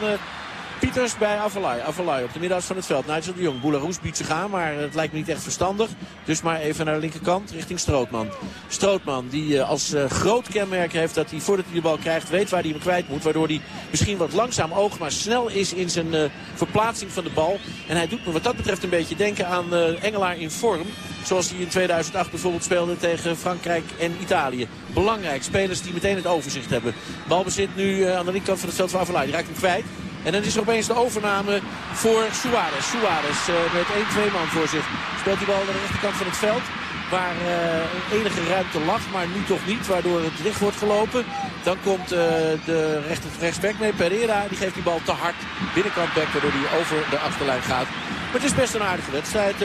Pieters bij Avalai. Avalai op de middenhuis van het veld. Nigel de Jong. Boularoes biedt zich aan, maar het lijkt me niet echt verstandig. Dus maar even naar de linkerkant richting Strootman. Strootman die eh, als eh, groot kenmerk heeft dat hij voordat hij de bal krijgt weet waar hij hem kwijt moet. Waardoor hij misschien wat langzaam oog, maar snel is in zijn eh, verplaatsing van de bal. En hij doet me wat dat betreft een beetje denken aan Engelaar in vorm. Zoals hij in 2008 bijvoorbeeld speelde tegen Frankrijk en Italië. Belangrijk, spelers die meteen het overzicht hebben. Balbezit nu aan de linkerkant van het veld van Avalai. Die raakt hem kwijt. En dan is opeens de overname voor Suarez. Suarez eh, met 1-2 man voor zich. Speelt die bal aan de rechterkant van het veld. Waar eh, enige ruimte lag, maar nu toch niet. Waardoor het dicht wordt gelopen. Dan komt eh, de rechter, rechtsback mee. Pereira die geeft die bal te hard. Binnenkant back waardoor hij over de achterlijn gaat. Maar het is best een aardige wedstrijd.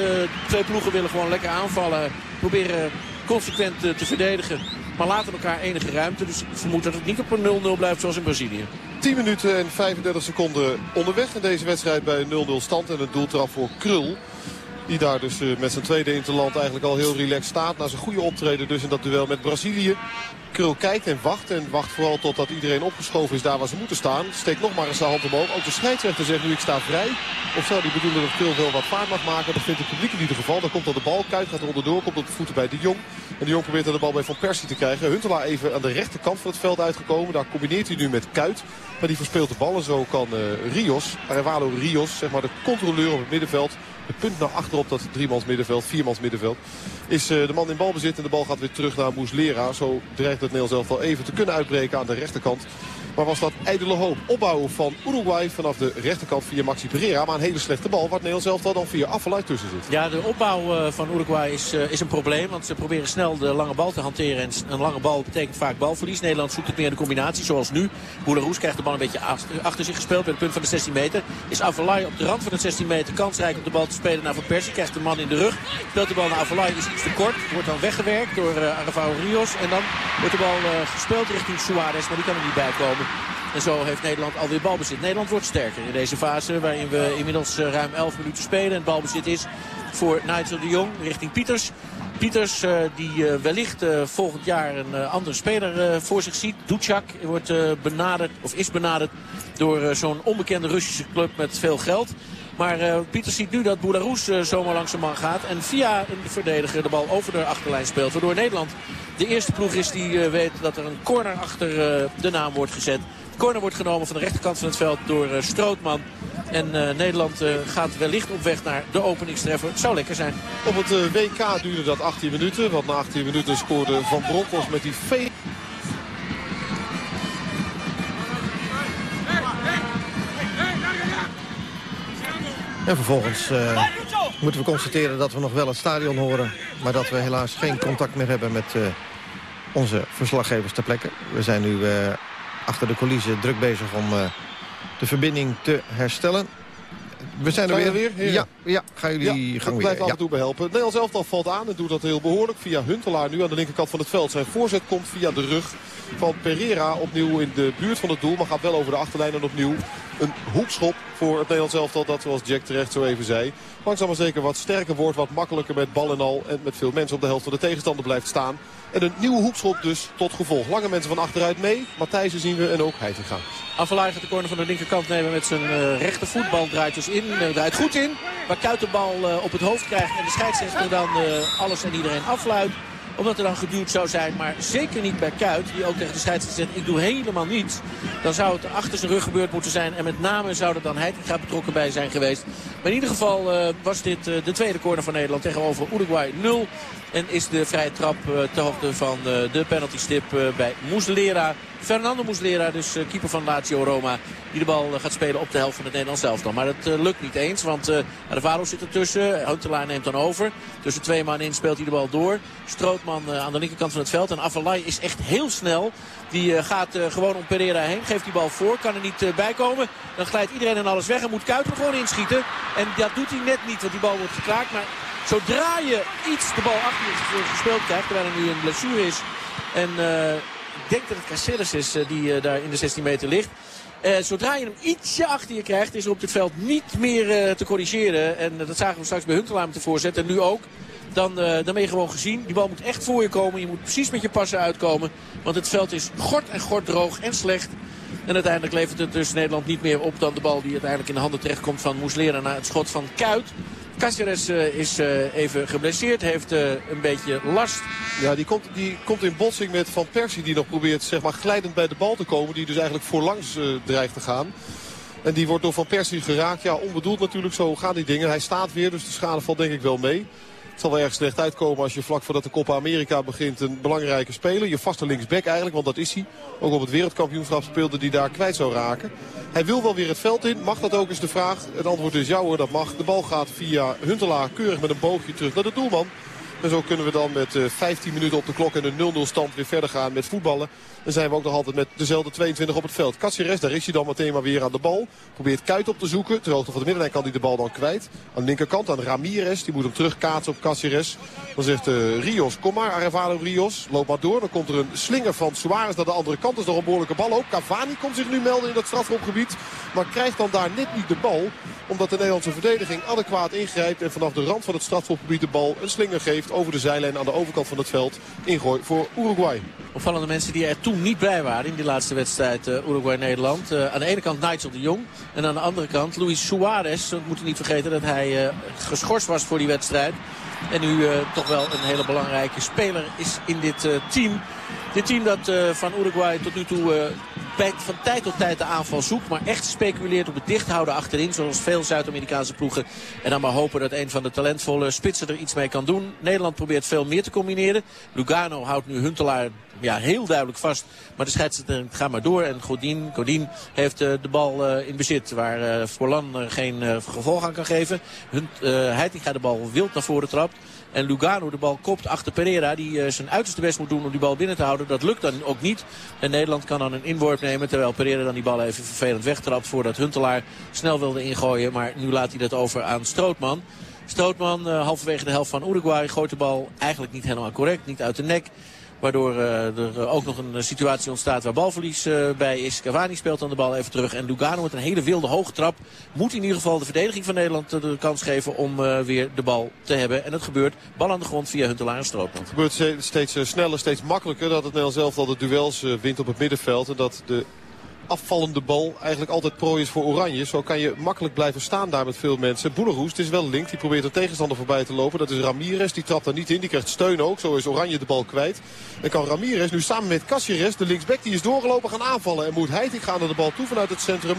Twee ploegen willen gewoon lekker aanvallen. Proberen consequent te verdedigen. Maar laten elkaar enige ruimte. Dus ik vermoed dat het niet op een 0-0 blijft zoals in Brazilië. 10 minuten en 35 seconden onderweg in deze wedstrijd bij een 0-0 stand. En een doeltrap voor Krul. Die daar dus eh, met zijn tweede interland eigenlijk al heel relaxed staat. Na zijn goede optreden dus in dat duel met Brazilië. Krul kijkt en wacht. En wacht vooral totdat iedereen opgeschoven is daar waar ze moeten staan. Steekt nog maar eens zijn hand omhoog. Ook de scheidsrechter zegt nu ik sta vrij. Of zou die bedoelen dat Krul wel wat vaart mag maken. Dat vindt het publiek in ieder geval. Dan komt dan de bal. Kuit gaat er onderdoor. Komt op de voeten bij de Jong. En de Jong probeert dan de bal bij Van Persie te krijgen. Huntelaar even aan de rechterkant van het veld uitgekomen. Daar combineert hij nu met Kuit. Maar die verspeelt de bal. En zo kan eh, Rios, Arevalo Rios, zeg maar de controleur op het middenveld. Het punt naar achter op dat driemans middenveld, viermans middenveld. Is eh, de man in balbezit en de bal gaat weer terug naar Moeslera. Zo dreigt het Nederlands elftal even te kunnen uitbreken aan de rechterkant. Maar was dat ijdele hoop. Opbouwen van Uruguay vanaf de rechterkant via Maxi Pereira. Maar een hele slechte bal waar het Nederlands elftal dan via Affeluit tussen zit. Ja, de opbouw eh, van Uruguay is, eh, is een probleem. Want ze proberen snel de lange bal te hanteren. En een lange bal betekent vaak balverlies. Nederland zoekt het meer in de combinatie, zoals nu. Boularoes krijgt de bal een beetje achter, zich gespeeld. Bij het punt van de 16 meter. Is Avalai op de rand van de 16 meter. Kansrijk om de bal te spelen naar Van Persie. Krijgt de man in de rug. Speelt de bal naar Avalai. Is iets te kort. Wordt dan weggewerkt door uh, Rios. En dan wordt de bal gespeeld richting Suarez. Maar die kan er niet bij komen. En zo heeft Nederland alweer balbezit. Nederland wordt sterker in deze fase waarin we inmiddels eh, ruim 11 minuten spelen. En het balbezit is voor Nigel de Jong richting Pieters. Pieters eh, die eh, wellicht volgend jaar een andere speler voor zich ziet. Ducjak wordt benaderd of is benaderd door zo'n onbekende Russische club met veel geld. Maar eh, Pieters ziet nu dat Boularoes eh, zomaar langs zijn man gaat. En via een verdediger de bal over de achterlijn speelt. Waardoor Nederland de eerste ploeg is die eh, weet dat er een corner achter de naam wordt gezet. Corner wordt genomen van de rechterkant van het veld door Strootman. En Nederland gaat wellicht op weg naar de openingstreffer. Het zou lekker zijn. Op het WK duurde dat 18 minuten. Want na 18 minuten scoorde Van Bronckhorst met die V. En vervolgens eh, moeten we constateren dat we nog wel het stadion horen... maar dat we helaas geen contact meer hebben met eh, onze verslaggevers ter plekke. We zijn nu eh, achter de coulissen druk bezig om de verbinding te herstellen. We zijn er weer. we weer? Ja, ja, gaan jullie Ja, gang blijft weer. af en toe behelpen. Nederlands elftal valt aan en doet dat heel behoorlijk. Via Huntelaar nu aan de linkerkant van het veld. Zijn voorzet komt via de rug van Pereira opnieuw in de buurt van het doel. Maar gaat wel over de achterlijn en opnieuw een hoekschop voor het Nederlands elftal. Dat zoals Jack terecht zo even zei. Langzaam maar zeker wat sterker wordt. Wat makkelijker met bal en al. En met veel mensen op de helft van de tegenstander blijft staan. En een nieuwe hoekschop dus tot gevolg. Lange mensen van achteruit mee. Matthijsen zien we en ook Heitinga. Avalai gaat de corner van de linkerkant nemen met zijn eh rechtervoetbal. Draait dus in, eh, draait goed in. Waar Kuit de bal eh, op het hoofd krijgt en de scheidsrechter dan alles en iedereen afluit. Omdat er dan geduwd zou zijn, maar zeker niet bij Kuit. Die ook tegen de scheidsrechter zegt, ik doe helemaal niets. Dan zou het achter zijn rug gebeurd moeten zijn. En met name zou er dan Heitinga betrokken bij zijn geweest. Maar in ieder geval eh, was dit eh, de tweede corner van Nederland tegenover Uruguay 0. En is de vrije trap eh, ter hoogte van de penaltystip bij Muslera. Fernando Muslera, dus eh, keeper van Lazio Roma. Die de bal eh, gaat spelen op de helft van het Nederlands elftal. Maar dat eh, lukt niet eens, want Arevalo zit ertussen. Huntelaar neemt dan over. Tussen twee man in speelt hij de bal door. Strootman aan de linkerkant van het veld. En Avalai is echt heel snel. Die gaat gewoon om Pereira heen. Geeft die bal voor. Kan er niet bij komen. Dan glijdt iedereen en alles weg. En moet Kuit er gewoon inschieten. En dat doet hij net niet. Want die bal wordt gekraakt. Maar zodra je iets de bal achter gespeeld krijgt. Terwijl er nu een blessure is. En denk dat het Caceres is uh, die uh, daar in de 16 meter ligt. Uh, zodra je hem ietsje achter je krijgt, is er op dit veld niet meer te corrigeren. En dat zagen we straks bij Huntelaar met de voorzet. En nu ook. Dan, dan ben je gewoon gezien. Die bal moet echt voor je komen. Je moet precies met je passen uitkomen. Want het veld is gort en gort droog en slecht. En uiteindelijk levert het dus Nederland niet meer op dan de bal die uiteindelijk in de handen terechtkomt van Moeslera na het schot van Kuit. Cáceres eh, is eh, even geblesseerd, heeft eh, een beetje last. Ja, die komt, die komt in botsing met Van Persie die nog probeert zeg maar, glijdend bij de bal te komen. Die dus eigenlijk voorlangs dreigt te gaan. En die wordt door Van Persie geraakt. Ja, onbedoeld natuurlijk, zo gaan die dingen. Hij staat weer, dus de schade valt denk ik wel mee. Het zal wel erg slecht uitkomen als je vlak voordat de Copa America begint een belangrijke speler. Je vaste linksback eigenlijk, want dat is hij. Ook op het wereldkampioenschap speelde die daar kwijt zou raken. Hij wil wel weer het veld in. Mag dat ook is de vraag. Het antwoord is ja hoor, dat mag. De bal gaat via Huntelaar keurig met een boogje terug naar de doelman. En zo kunnen we dan met eh, 15 minuten op de klok en een 0-0 stand weer verder gaan met voetballen. Dan zijn we ook nog altijd met dezelfde 22 op het veld. Caceres, daar is hij dan meteen maar weer aan de bal. Probeert Kuit op te zoeken. Ter hoogte van de middenlijn kan hij de bal dan kwijt. Aan de linkerkant aan Ramirez. Die moet hem terugkaatsen op Caceres. Dan zegt eh, Rios, kom maar Arevalo Rios. Loop maar door. Dan komt er een slinger van Suarez naar de andere kant. Dat is nog een behoorlijke bal ook. Cavani komt zich nu melden in dat strafschopgebied. Maar krijgt dan daar net niet de bal. Omdat de Nederlandse verdediging adequaat ingrijpt. En vanaf de rand van het strafschopgebied de bal een slinger geeft. Over de zijlijn aan de overkant van het veld. Ingooi voor Uruguay. Opvallende mensen die er niet bij waren in die laatste wedstrijd uh, Uruguay-Nederland. Uh, aan de ene kant Nigel de Jong en aan de andere kant Luis Suarez. We moeten niet vergeten dat hij uh, geschorst was voor die wedstrijd. En nu toch wel een hele belangrijke speler is in dit team. Dit team dat van Uruguay tot nu toe van tijd tot tijd de aanval zoekt. Maar echt speculeert op het dichthouden achterin. Zoals veel Zuid-Amerikaanse ploegen. En dan maar hopen dat een van de talentvolle spitsen er iets mee kan doen. Nederland probeert veel meer te combineren. Lugano houdt nu Huntelaar ja, heel duidelijk vast. Maar de scheidsrechter gaat maar door. En Godin, Godin heeft uh, de bal uh, in bezit. Waar uh, Forlan geen gevolg aan kan geven. Hunt, Heitinga de bal wild naar voren trapt. En Lugano de bal kopt achter Pereira. Die zijn uiterste best moet doen om die bal binnen te houden. Dat lukt dan ook niet. En Nederland kan dan een inworp nemen. Terwijl Pereira dan die bal even vervelend wegtrapt. Voordat Huntelaar snel wilde ingooien. Maar nu laat hij dat over aan Strootman. Strootman halverwege de helft van Uruguay gooit de bal eigenlijk niet helemaal correct. Niet uit de nek. Waardoor uh, er ook nog een situatie ontstaat waar balverlies uh, bij is. Cavani speelt dan de bal even terug. En Lugano met een hele wilde hoge trap moet in ieder geval de verdediging van Nederland de kans geven om uh, weer de bal te hebben. En dat gebeurt. Bal aan de grond via Huntelaar en Stroopland. Het gebeurt steeds sneller, steeds makkelijker dat het Nederland zelf al de duels wint op het middenveld. En dat de afvallende bal eigenlijk altijd prooi is voor Oranje. Zo kan je makkelijk blijven staan daar met veel mensen. Boeleroes, het is wel link, die probeert de tegenstander voorbij te lopen. Dat is Ramirez, die trapt daar niet in, die krijgt steun ook. Zo is Oranje de bal kwijt. Dan kan Ramirez nu samen met Caceres, de linksback, die is doorgelopen, gaan aanvallen. En moet Heiting gaan naar de bal toe vanuit het centrum.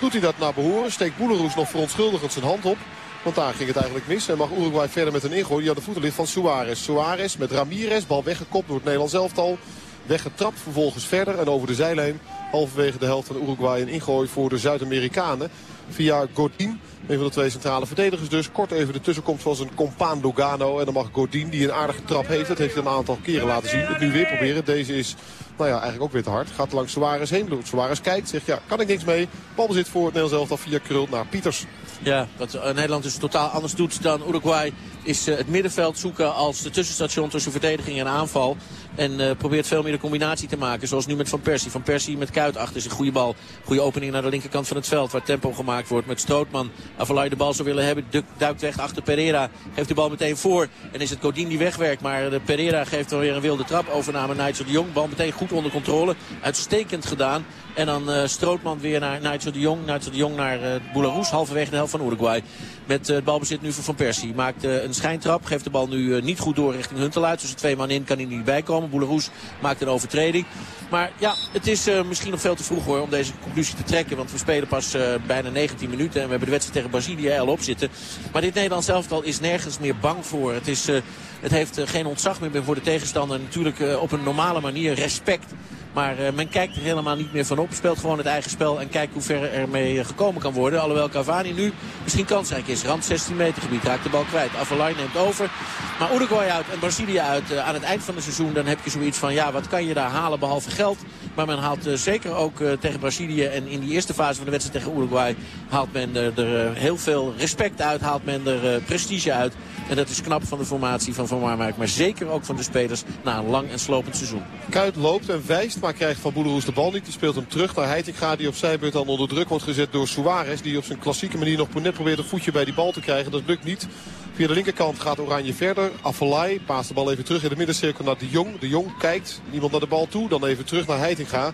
Doet hij dat naar behoren, steekt Boeleroes nog verontschuldigend zijn hand op. Want daar ging het eigenlijk mis. En mag Uruguay verder met een ingooi die aan de voeten ligt van Suarez. Suarez met Ramirez, bal weggekopt door het Nederlands elftal. Weggetrapt, vervolgens verder en over de zijlijn. Halverwege de helft van Uruguay een ingooi voor de Zuid-Amerikanen. Via Godin, een van de twee centrale verdedigers dus. Kort even de tussenkomst van zijn compaan Lugano. En dan mag Godin, die een aardige trap heeft, dat heeft hij een aantal keren laten zien. Het nu weer proberen. Deze is nou ja, eigenlijk ook weer te hard. Gaat langs Suarez heen. Suarez kijkt, zegt ja, kan ik niks mee. Balbezit voor het Nederlands elftal via Krul naar Pieters. Ja, wat Nederland dus totaal anders doet dan Uruguay is uh, het middenveld zoeken als de tussenstation tussen verdediging en aanval. En uh, probeert veel meer de combinatie te maken. Zoals nu met Van Persie. Van Persie met Kuit achter zich. Goede bal. Goede opening naar de linkerkant van het veld. Waar tempo gemaakt wordt met Strootman. Avalai de bal zou willen hebben. Duikt weg achter Pereira. Geeft de bal meteen voor. En is het Godin die wegwerkt. Maar de Pereira geeft dan weer een wilde trap. Overname Nigel de Jong. Bal meteen goed onder controle. Uitstekend gedaan. En dan Strootman weer naar Nigel de Jong. Nigel de Jong naar uh, Boularoes. Halverwege de helft van Uruguay. Met het balbezit nu voor Van Persie. Maakt uh, schijntrap. Geeft de bal nu uh, niet goed door richting Huntelaar. Tussen twee man in kan hij niet bijkomen. Boularoes maakt een overtreding. Maar ja, het is misschien nog veel te vroeg hoor om deze conclusie te trekken. Want we spelen pas bijna 19 minuten. En we hebben de wedstrijd tegen Brazilië al op zitten. Maar dit Nederlands elftal is nergens meer bang voor. Het, is, het heeft geen ontzag meer voor de tegenstander. Natuurlijk op een normale manier respect. Maar uh, men kijkt er helemaal niet meer van op. Speelt gewoon het eigen spel en kijkt hoe ver er mee gekomen kan worden. Alhoewel Cavani nu misschien kansrijk is. Rand 16 meter gebied raakt de bal kwijt. Avalai neemt over. Maar Uruguay uit en Brazilië uit aan het eind van het seizoen. Dan heb je zoiets van ja wat kan je daar halen behalve geld. Maar men haalt zeker ook tegen Brazilië. En in die eerste fase van de wedstrijd tegen Uruguay haalt men er heel veel respect uit. Haalt men er prestige uit. En dat is knap van de formatie van Van Marwijk. Maar zeker ook van de spelers na een lang en slopend seizoen. Kuit loopt en wijst, maar krijgt Van Boeleroes de bal niet. Die speelt hem terug naar Heitinga die op zijbeurt dan onder druk wordt gezet door Suarez. Die op zijn klassieke manier nog net probeert een voetje bij die bal te krijgen. Dat lukt niet. Via de linkerkant gaat Oranje verder. Affelay paast de bal even terug in de middencirkel naar De Jong. De Jong kijkt, niemand naar de bal toe. Dan even terug naar Heitinga.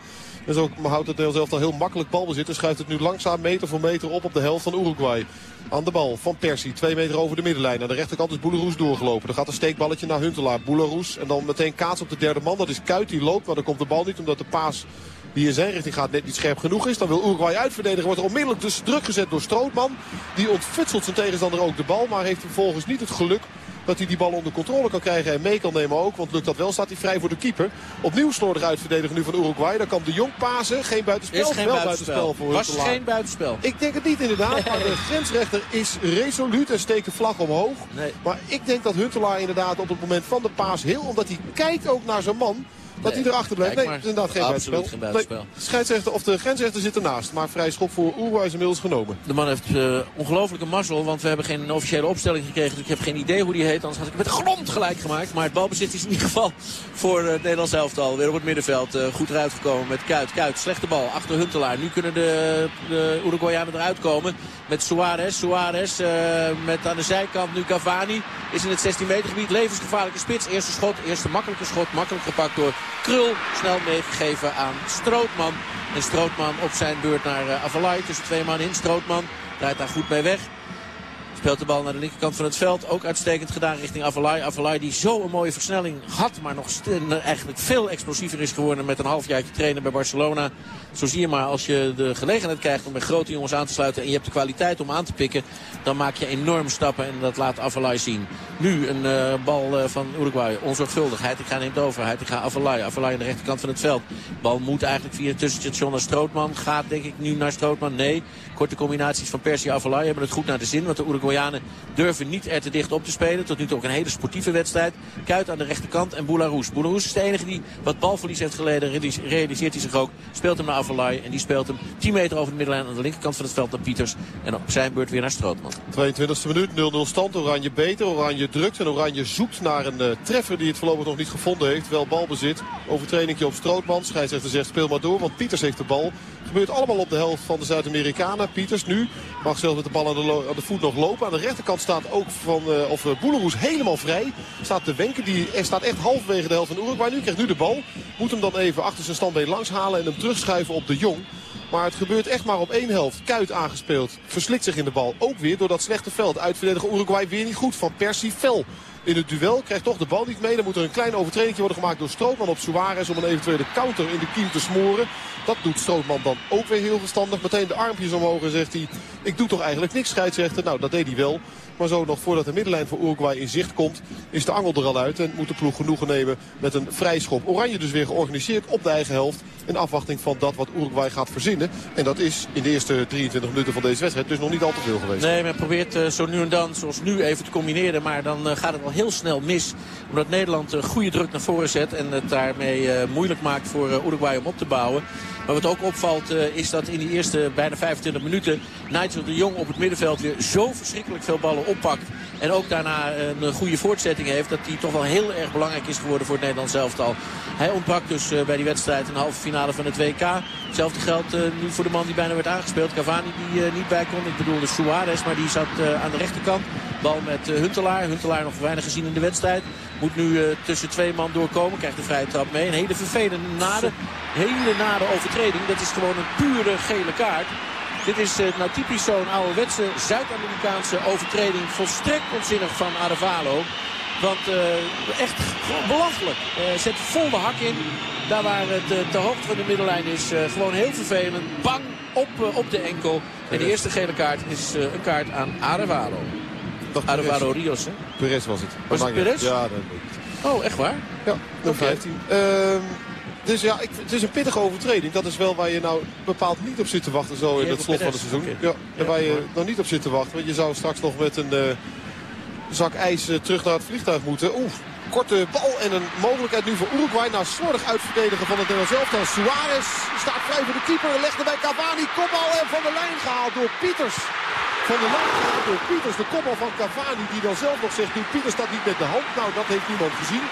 En zo houdt het Nederlands elftal heel makkelijk balbezit. En schuift het nu langzaam meter voor meter op op de helft van Uruguay. Aan de bal van Persie. Twee meter over de middenlijn. Aan de rechterkant is Boeleroes doorgelopen. Dan gaat een steekballetje naar Huntelaar. Boeleroes. En dan meteen kaats op de derde man. Dat is Kuit die loopt. Maar dan komt de bal niet omdat de paas die in zijn richting gaat net niet scherp genoeg is. Dan wil Uruguay uitverdedigen. Wordt er onmiddellijk dus druk gezet door Strootman. Die ontfutselt zijn tegenstander ook de bal. Maar heeft vervolgens niet het geluk dat hij die bal onder controle kan krijgen en mee kan nemen ook. Want lukt dat wel, staat hij vrij voor de keeper. Opnieuw slordig uitverdedigen nu van Uruguay. Dan kan de Jong pasen. Geen buitenspel. Is geen wel buitenspel. voor Was Huntelaar. geen buitenspel. Ik denk het niet inderdaad. Maar de grensrechter is resoluut en steekt de vlag omhoog. Nee. Maar ik denk dat Huntelaar inderdaad op het moment van de paas heel... omdat hij kijkt ook naar zijn man... Dat Nee, hij erachter blijft. Nee, maar. inderdaad geen Absoluut buitenspel. geen buitenspel. Nee, de scheidsrechter of de grensrechter zit ernaast. Maar vrij schop voor Uruguay is inmiddels genomen. De man heeft eh, ongelofelijke mazzel, want we hebben geen officiële opstelling gekregen. Dus ik heb geen idee hoe die heet, anders had ik het met grond gelijk gemaakt. Maar het balbezit is in ieder geval voor eh, het Nederlands elftal. Weer op het middenveld, eh, goed eruit gekomen met Kuit. Kuit, slechte bal, achter Huntelaar. Nu kunnen de, de Uruguayanen eruit komen met Suarez. Suarez met aan de zijkant nu Cavani. Is in het 16 meter gebied, levensgevaarlijke spits. Eerste schot, eerste makkelijke schot, makkelijk gepakt door Krul. Snel meegegeven aan Strootman. En Strootman op zijn beurt naar uh, Avalai. Tussen twee man in. Strootman draait daar goed mee weg. Speelt de bal naar de linkerkant van het veld. Ook uitstekend gedaan richting Avalai. Avalai die zo een mooie versnelling had. Maar nog st- eigenlijk veel explosiever is geworden met een halfjaartje trainen bij Barcelona. Zo zie je maar als je de gelegenheid krijgt om bij grote jongens aan te sluiten. En je hebt de kwaliteit om aan te pikken. Dan maak je enorme stappen. En dat laat Avalai zien. Nu een eh, bal eh, van Uruguay. Onzorgvuldig. Heitinga neemt over. Heitinga Avalai. Avalai aan de rechterkant van het veld. Bal moet eigenlijk via het tussenstation naar Strootman. Gaat denk ik nu naar Strootman. Nee. Korte combinaties van Persie Avalai hebben het goed naar de zin. Want de Uruguayanen durven niet er te dicht op te spelen. Tot nu toe ook een hele sportieve wedstrijd. Kuit aan de rechterkant en Boularus. Boularus is de enige die wat balverlies heeft geleden. Realis- Realiseert hij zich ook. Speelt hem naar Avalai. En die speelt hem 10 meter over de middenlijn aan de linkerkant van het veld naar Pieters. En op zijn beurt weer naar Strootman. 22e minuut, 0-0 stand. Oranje beter, Oranje drukt en Oranje zoekt naar een eh, treffer die het voorlopig nog niet gevonden heeft. Wel balbezit, overtreding op Strootman. Scheidsrechter zegt speel maar door, want Pieters heeft de bal. Gebeurt allemaal op de helft van de Zuid-Amerikanen. Pieters nu mag zelfs met de bal aan de voet nog lopen. Aan de rechterkant staat ook van, eh, of uh, Boeleroes helemaal vrij. Staat de Wenken, die er staat echt halverwege de helft van Uruguay. Nu krijgt nu de bal. Moet hem dan even achter zijn standbeen langs halen en hem terugschuiven op de Jong. Maar het gebeurt echt maar op één helft. Kuit aangespeeld. Verslikt zich in de bal. Ook weer door dat slechte veld. Uitverdediger Uruguay weer niet goed. Van Persie fel. In het duel krijgt toch de bal niet mee. Dan moet er een klein overtreding worden gemaakt door Strootman op Suarez. Om een eventuele counter in de kiem te smoren. Dat doet Strootman dan ook weer heel verstandig. Meteen de armpjes omhoog en zegt hij... Ik doe toch eigenlijk niks scheidsrechter. Nou, dat deed hij wel. Maar zo nog voordat de middenlijn voor Uruguay in zicht komt... is de angel er al uit en moet de ploeg genoegen nemen met een vrijschop. Oranje dus weer georganiseerd op de eigen helft. In afwachting van dat wat Uruguay gaat verzinnen. En dat is in de eerste 23 minuten van deze wedstrijd dus nog niet al te veel geweest. Nee, men probeert eh, zo nu en dan, zoals nu, even te combineren. Maar dan eh, gaat het heel snel mis. Omdat Nederland een goede druk naar voren zet. En het daarmee eh, moeilijk maakt voor eh, Uruguay om op te bouwen. Maar wat ook opvalt eh, is dat in die eerste bijna 25 minuten... Nigel de Jong op het middenveld weer zo verschrikkelijk veel ballen oppakt. En ook daarna een goede voortzetting heeft. Dat hij toch wel heel erg belangrijk is geworden voor het Nederlands elftal. Hij ontbrak dus eh, bij die wedstrijd de halve finale van het WK. Hetzelfde geldt eh, nu voor de man die bijna werd aangespeeld. Cavani die eh, niet bij kon. Ik bedoelde Suarez, maar die zat eh, aan de rechterkant. Bal met eh, Huntelaar. Huntelaar nog weinig gezien in de wedstrijd. Moet nu eh, tussen twee man doorkomen. Krijgt de vrije trap mee. Een hele vervelende nade. Hele nade overtreding. Dat is gewoon een pure gele kaart. Dit is eh, nou typisch zo'n ouderwetse Zuid-Amerikaanse overtreding. Volstrekt onzinnig van Arevalo. Want eh, echt belachelijk. Zet vol de hak in. Daar waar het ter hoogte van de middenlijn is. gewoon heel vervelend. Bang op, op de enkel. En de eerste gele kaart is een kaart aan Arevalo. Arevalo Rios, hè? Perez was het. Was het Perez? Ja, dat weet ik. Oh, echt waar? Ja, nummer 15. Ehm, dus ja, ik, het is een pittige overtreding. Dat is wel waar je nou bepaald niet op zit te wachten zo in het slot van het seizoen. Ja, en waar je nog niet op zit te wachten. Want je zou straks nog met een eh, zak ijs eh, terug naar het vliegtuig moeten. Oeh, korte bal en een mogelijkheid nu voor Uruguay. Nou, slordig uitverdedigen van het Nederlands elftal. Suarez staat vrij voor de keeper. Er bij Cavani. Kopbal en van de lijn gehaald door Pieters. Van de lijn gehaald door Pieters. De kopbal van Cavani die dan zelf nog zegt. Doet Pieters dat niet met de hand? Nou, dat heeft niemand gezien.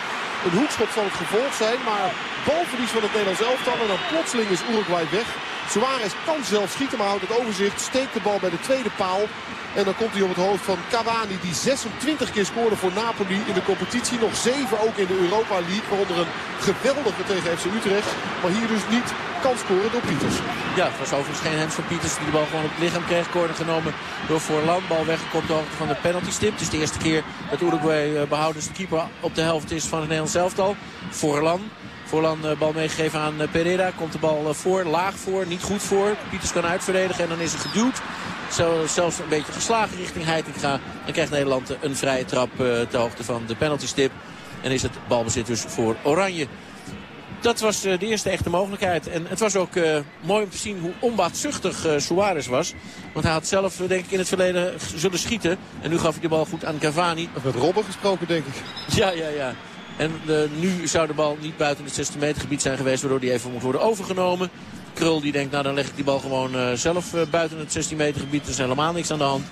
Een hoekschop zal het gevolg zijn. Maar balverlies van het Nederlands elftal. En dan plotseling is Uruguay weg. Suarez kan zelf schieten, maar houdt het overzicht. Steekt de bal bij de tweede paal. En dan komt hij op het hoofd van Cavani, die 26 keer scoorde voor Napoli in de competitie. Nog 7 ook in de Europa League, waaronder een geweldige tegen FC Utrecht. Maar hier dus niet kan scoren door Pieters. Ja, het was overigens geen hands van Pieters die de bal gewoon op het lichaam kreeg. Corner genomen door Voorland. Bal weggekopt de hoogte van de penalty stip. Het is de eerste keer dat Uruguay eh, behoudens de keeper op de helft is van het Nederlands elftal. Voorland. Voorlan uh, bal meegegeven aan uh, Pereira. Komt de bal uh, voor, laag voor, niet goed voor. Pieters kan uitverdedigen en dan is er geduwd. Zo, zelfs een beetje geslagen richting Heitinga. Dan krijgt Nederland een vrije trap ter hoogte van de penaltystip. En is het balbezit dus voor Oranje. Dat was de eerste echte mogelijkheid. En het was ook mooi om te zien hoe onbaatzuchtig Suarez was. Want hij had zelf denk ik in het verleden zullen schieten. En nu gaf hij de bal goed aan Cavani. Met Robben gesproken denk ik. Ja, ja, ja. En uh, nu zou de bal niet buiten het 16 meter gebied zijn geweest. Waardoor die even moet worden overgenomen. Krul die denkt nou dan leg ik die bal gewoon uh, zelf uh, buiten het 16 meter gebied. Er is helemaal niks aan de hand.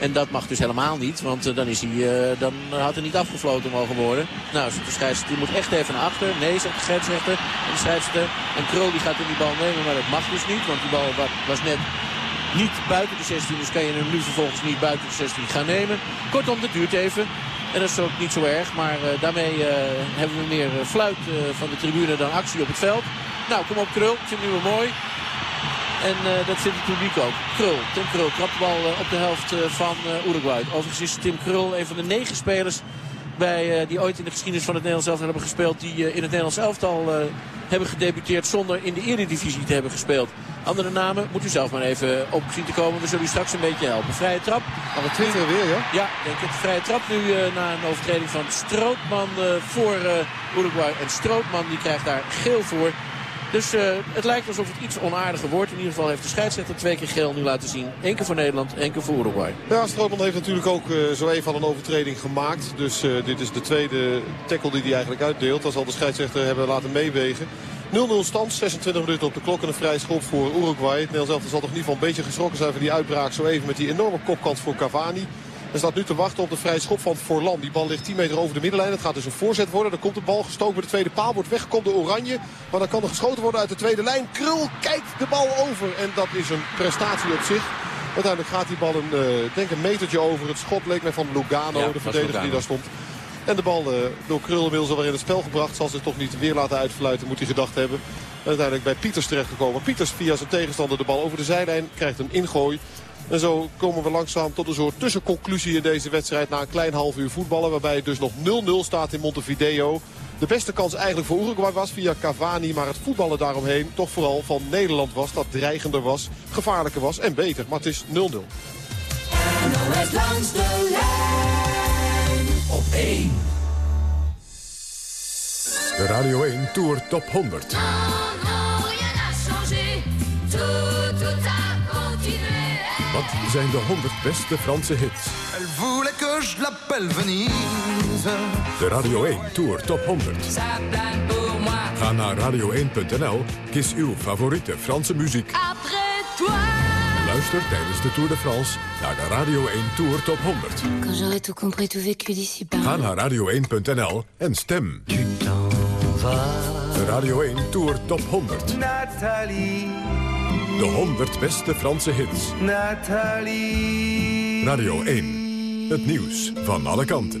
En dat mag dus helemaal niet. Want dan, is hij, dan had hij niet afgefloten mogen worden. Nou, de scheidsrechter die moet echt even naar achter. Nee, zegt de scheidsrechter. En scheidsrechter. En Krul die gaat in die bal nemen. Maar dat mag dus niet. Want die bal was net niet buiten de 16. Dus kan je hem nu vervolgens niet buiten de 16 gaan nemen. Kortom, dat duurt even. En dat is ook niet zo erg. Maar uh, daarmee uh, hebben we meer fluit uh, van de tribune dan actie op het veld. Nou, kom op Krul. Ik vind nu mooi. En dat vindt het publiek ook. Krul, Tim Krul, trapt de bal op de helft van Uruguay. Overigens is Tim Krul een van de negen spelers... Bij, die ooit in de geschiedenis van het Nederlands elftal hebben gespeeld... die in het Nederlands elftal hebben gedebuteerd zonder in de eredivisie te hebben gespeeld. Andere namen moet u zelf maar even op zien te komen. We zullen u straks een beetje helpen. Vrije trap. Maar we twitteren weer, ja? Ja, denk het. Vrije trap nu uh, na een overtreding van Strootman uh, voor uh, Uruguay. En Strootman die krijgt daar geel voor. Dus uh, het lijkt alsof het iets onaardiger wordt. In ieder geval heeft de scheidsrechter twee keer geel nu laten zien. Eén keer voor Nederland, één keer voor Uruguay. Ja, Strootman heeft natuurlijk ook uh, zo even al een overtreding gemaakt. Dus uh, dit is de tweede tackle die hij eigenlijk uitdeelt. Dat zal de scheidsrechter hebben laten meewegen. 0-0 stand, 26 minuten op de klok en een vrij schop voor Uruguay. Het Nederlands zal toch in ieder geval een beetje geschrokken zijn van die uitbraak zo even met die enorme kopkans voor Cavani. En staat nu te wachten op de vrije schop van Forlan. Die bal ligt 10 meter over de middenlijn. Het gaat dus een voorzet worden. Dan komt de bal gestoken bij de tweede paal. Wordt weggekomen door Oranje. Maar dan kan er geschoten worden uit de tweede lijn. Krul kijkt de bal over. En dat is een prestatie op zich. Uiteindelijk gaat die bal een, uh, denk een metertje over. Het schot leek mij van Lugano, ja, de verdediger die daar stond. En de bal uh, door Krul inmiddels alweer in het spel gebracht. Zal zich toch niet weer laten uitfluiten, moet hij gedacht hebben. En uiteindelijk bij Pieters terechtgekomen. Pieters via zijn tegenstander de bal over de zijlijn. Krijgt een ingooi. En zo komen we langzaam tot een soort tussenconclusie in deze wedstrijd. Na een klein half uur voetballen. Waarbij het dus nog 0-0 staat in Montevideo. De beste kans eigenlijk voor Uruguay was via Cavani. Maar het voetballen daaromheen toch vooral van Nederland was. Dat dreigender was, gevaarlijker was en beter. Maar het is 0-0. Op 1. De Radio 1 Tour Top 100. Wat zijn de 100 beste Franse hits? Elle voulait que je l'appelle Venise. De Radio 1 Tour Top 100. Ga naar radio1.nl, kies uw favoriete Franse muziek. Luister tijdens de Tour de France naar de Radio 1 Tour Top 100. Quand j'aurai tout compris, tout vécu d'ici bas. Ga naar radio1.nl en stem. De Radio 1 Tour Top 100. Nathalie. De 100 beste Franse hits. Nathalie. Radio 1. Het nieuws van alle kanten.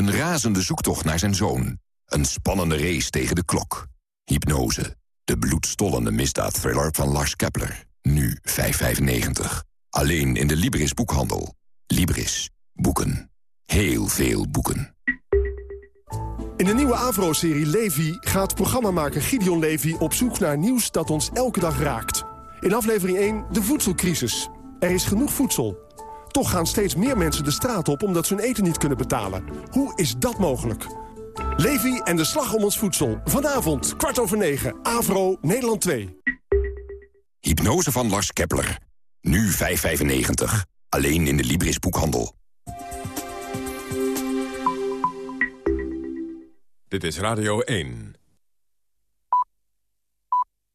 Een razende zoektocht naar zijn zoon. Een spannende race tegen de klok. Hypnose. De bloedstollende misdaadthriller van Lars Kepler. Nu 5,95. Alleen in de Libris boekhandel. Libris. Boeken. Heel veel boeken. In de nieuwe AVRO-serie Levi gaat programmamaker Gideon Levi op zoek naar nieuws dat ons elke dag raakt. In aflevering 1 de voedselcrisis. Er is genoeg voedsel. Toch gaan steeds meer mensen de straat op omdat ze hun eten niet kunnen betalen. Hoe is dat mogelijk? Levi en de slag om ons voedsel. Vanavond, kwart over negen. Avro, Nederland 2. Hypnose van Lars Kepler. Nu 5,95. Alleen in de Libris boekhandel. Dit is Radio 1.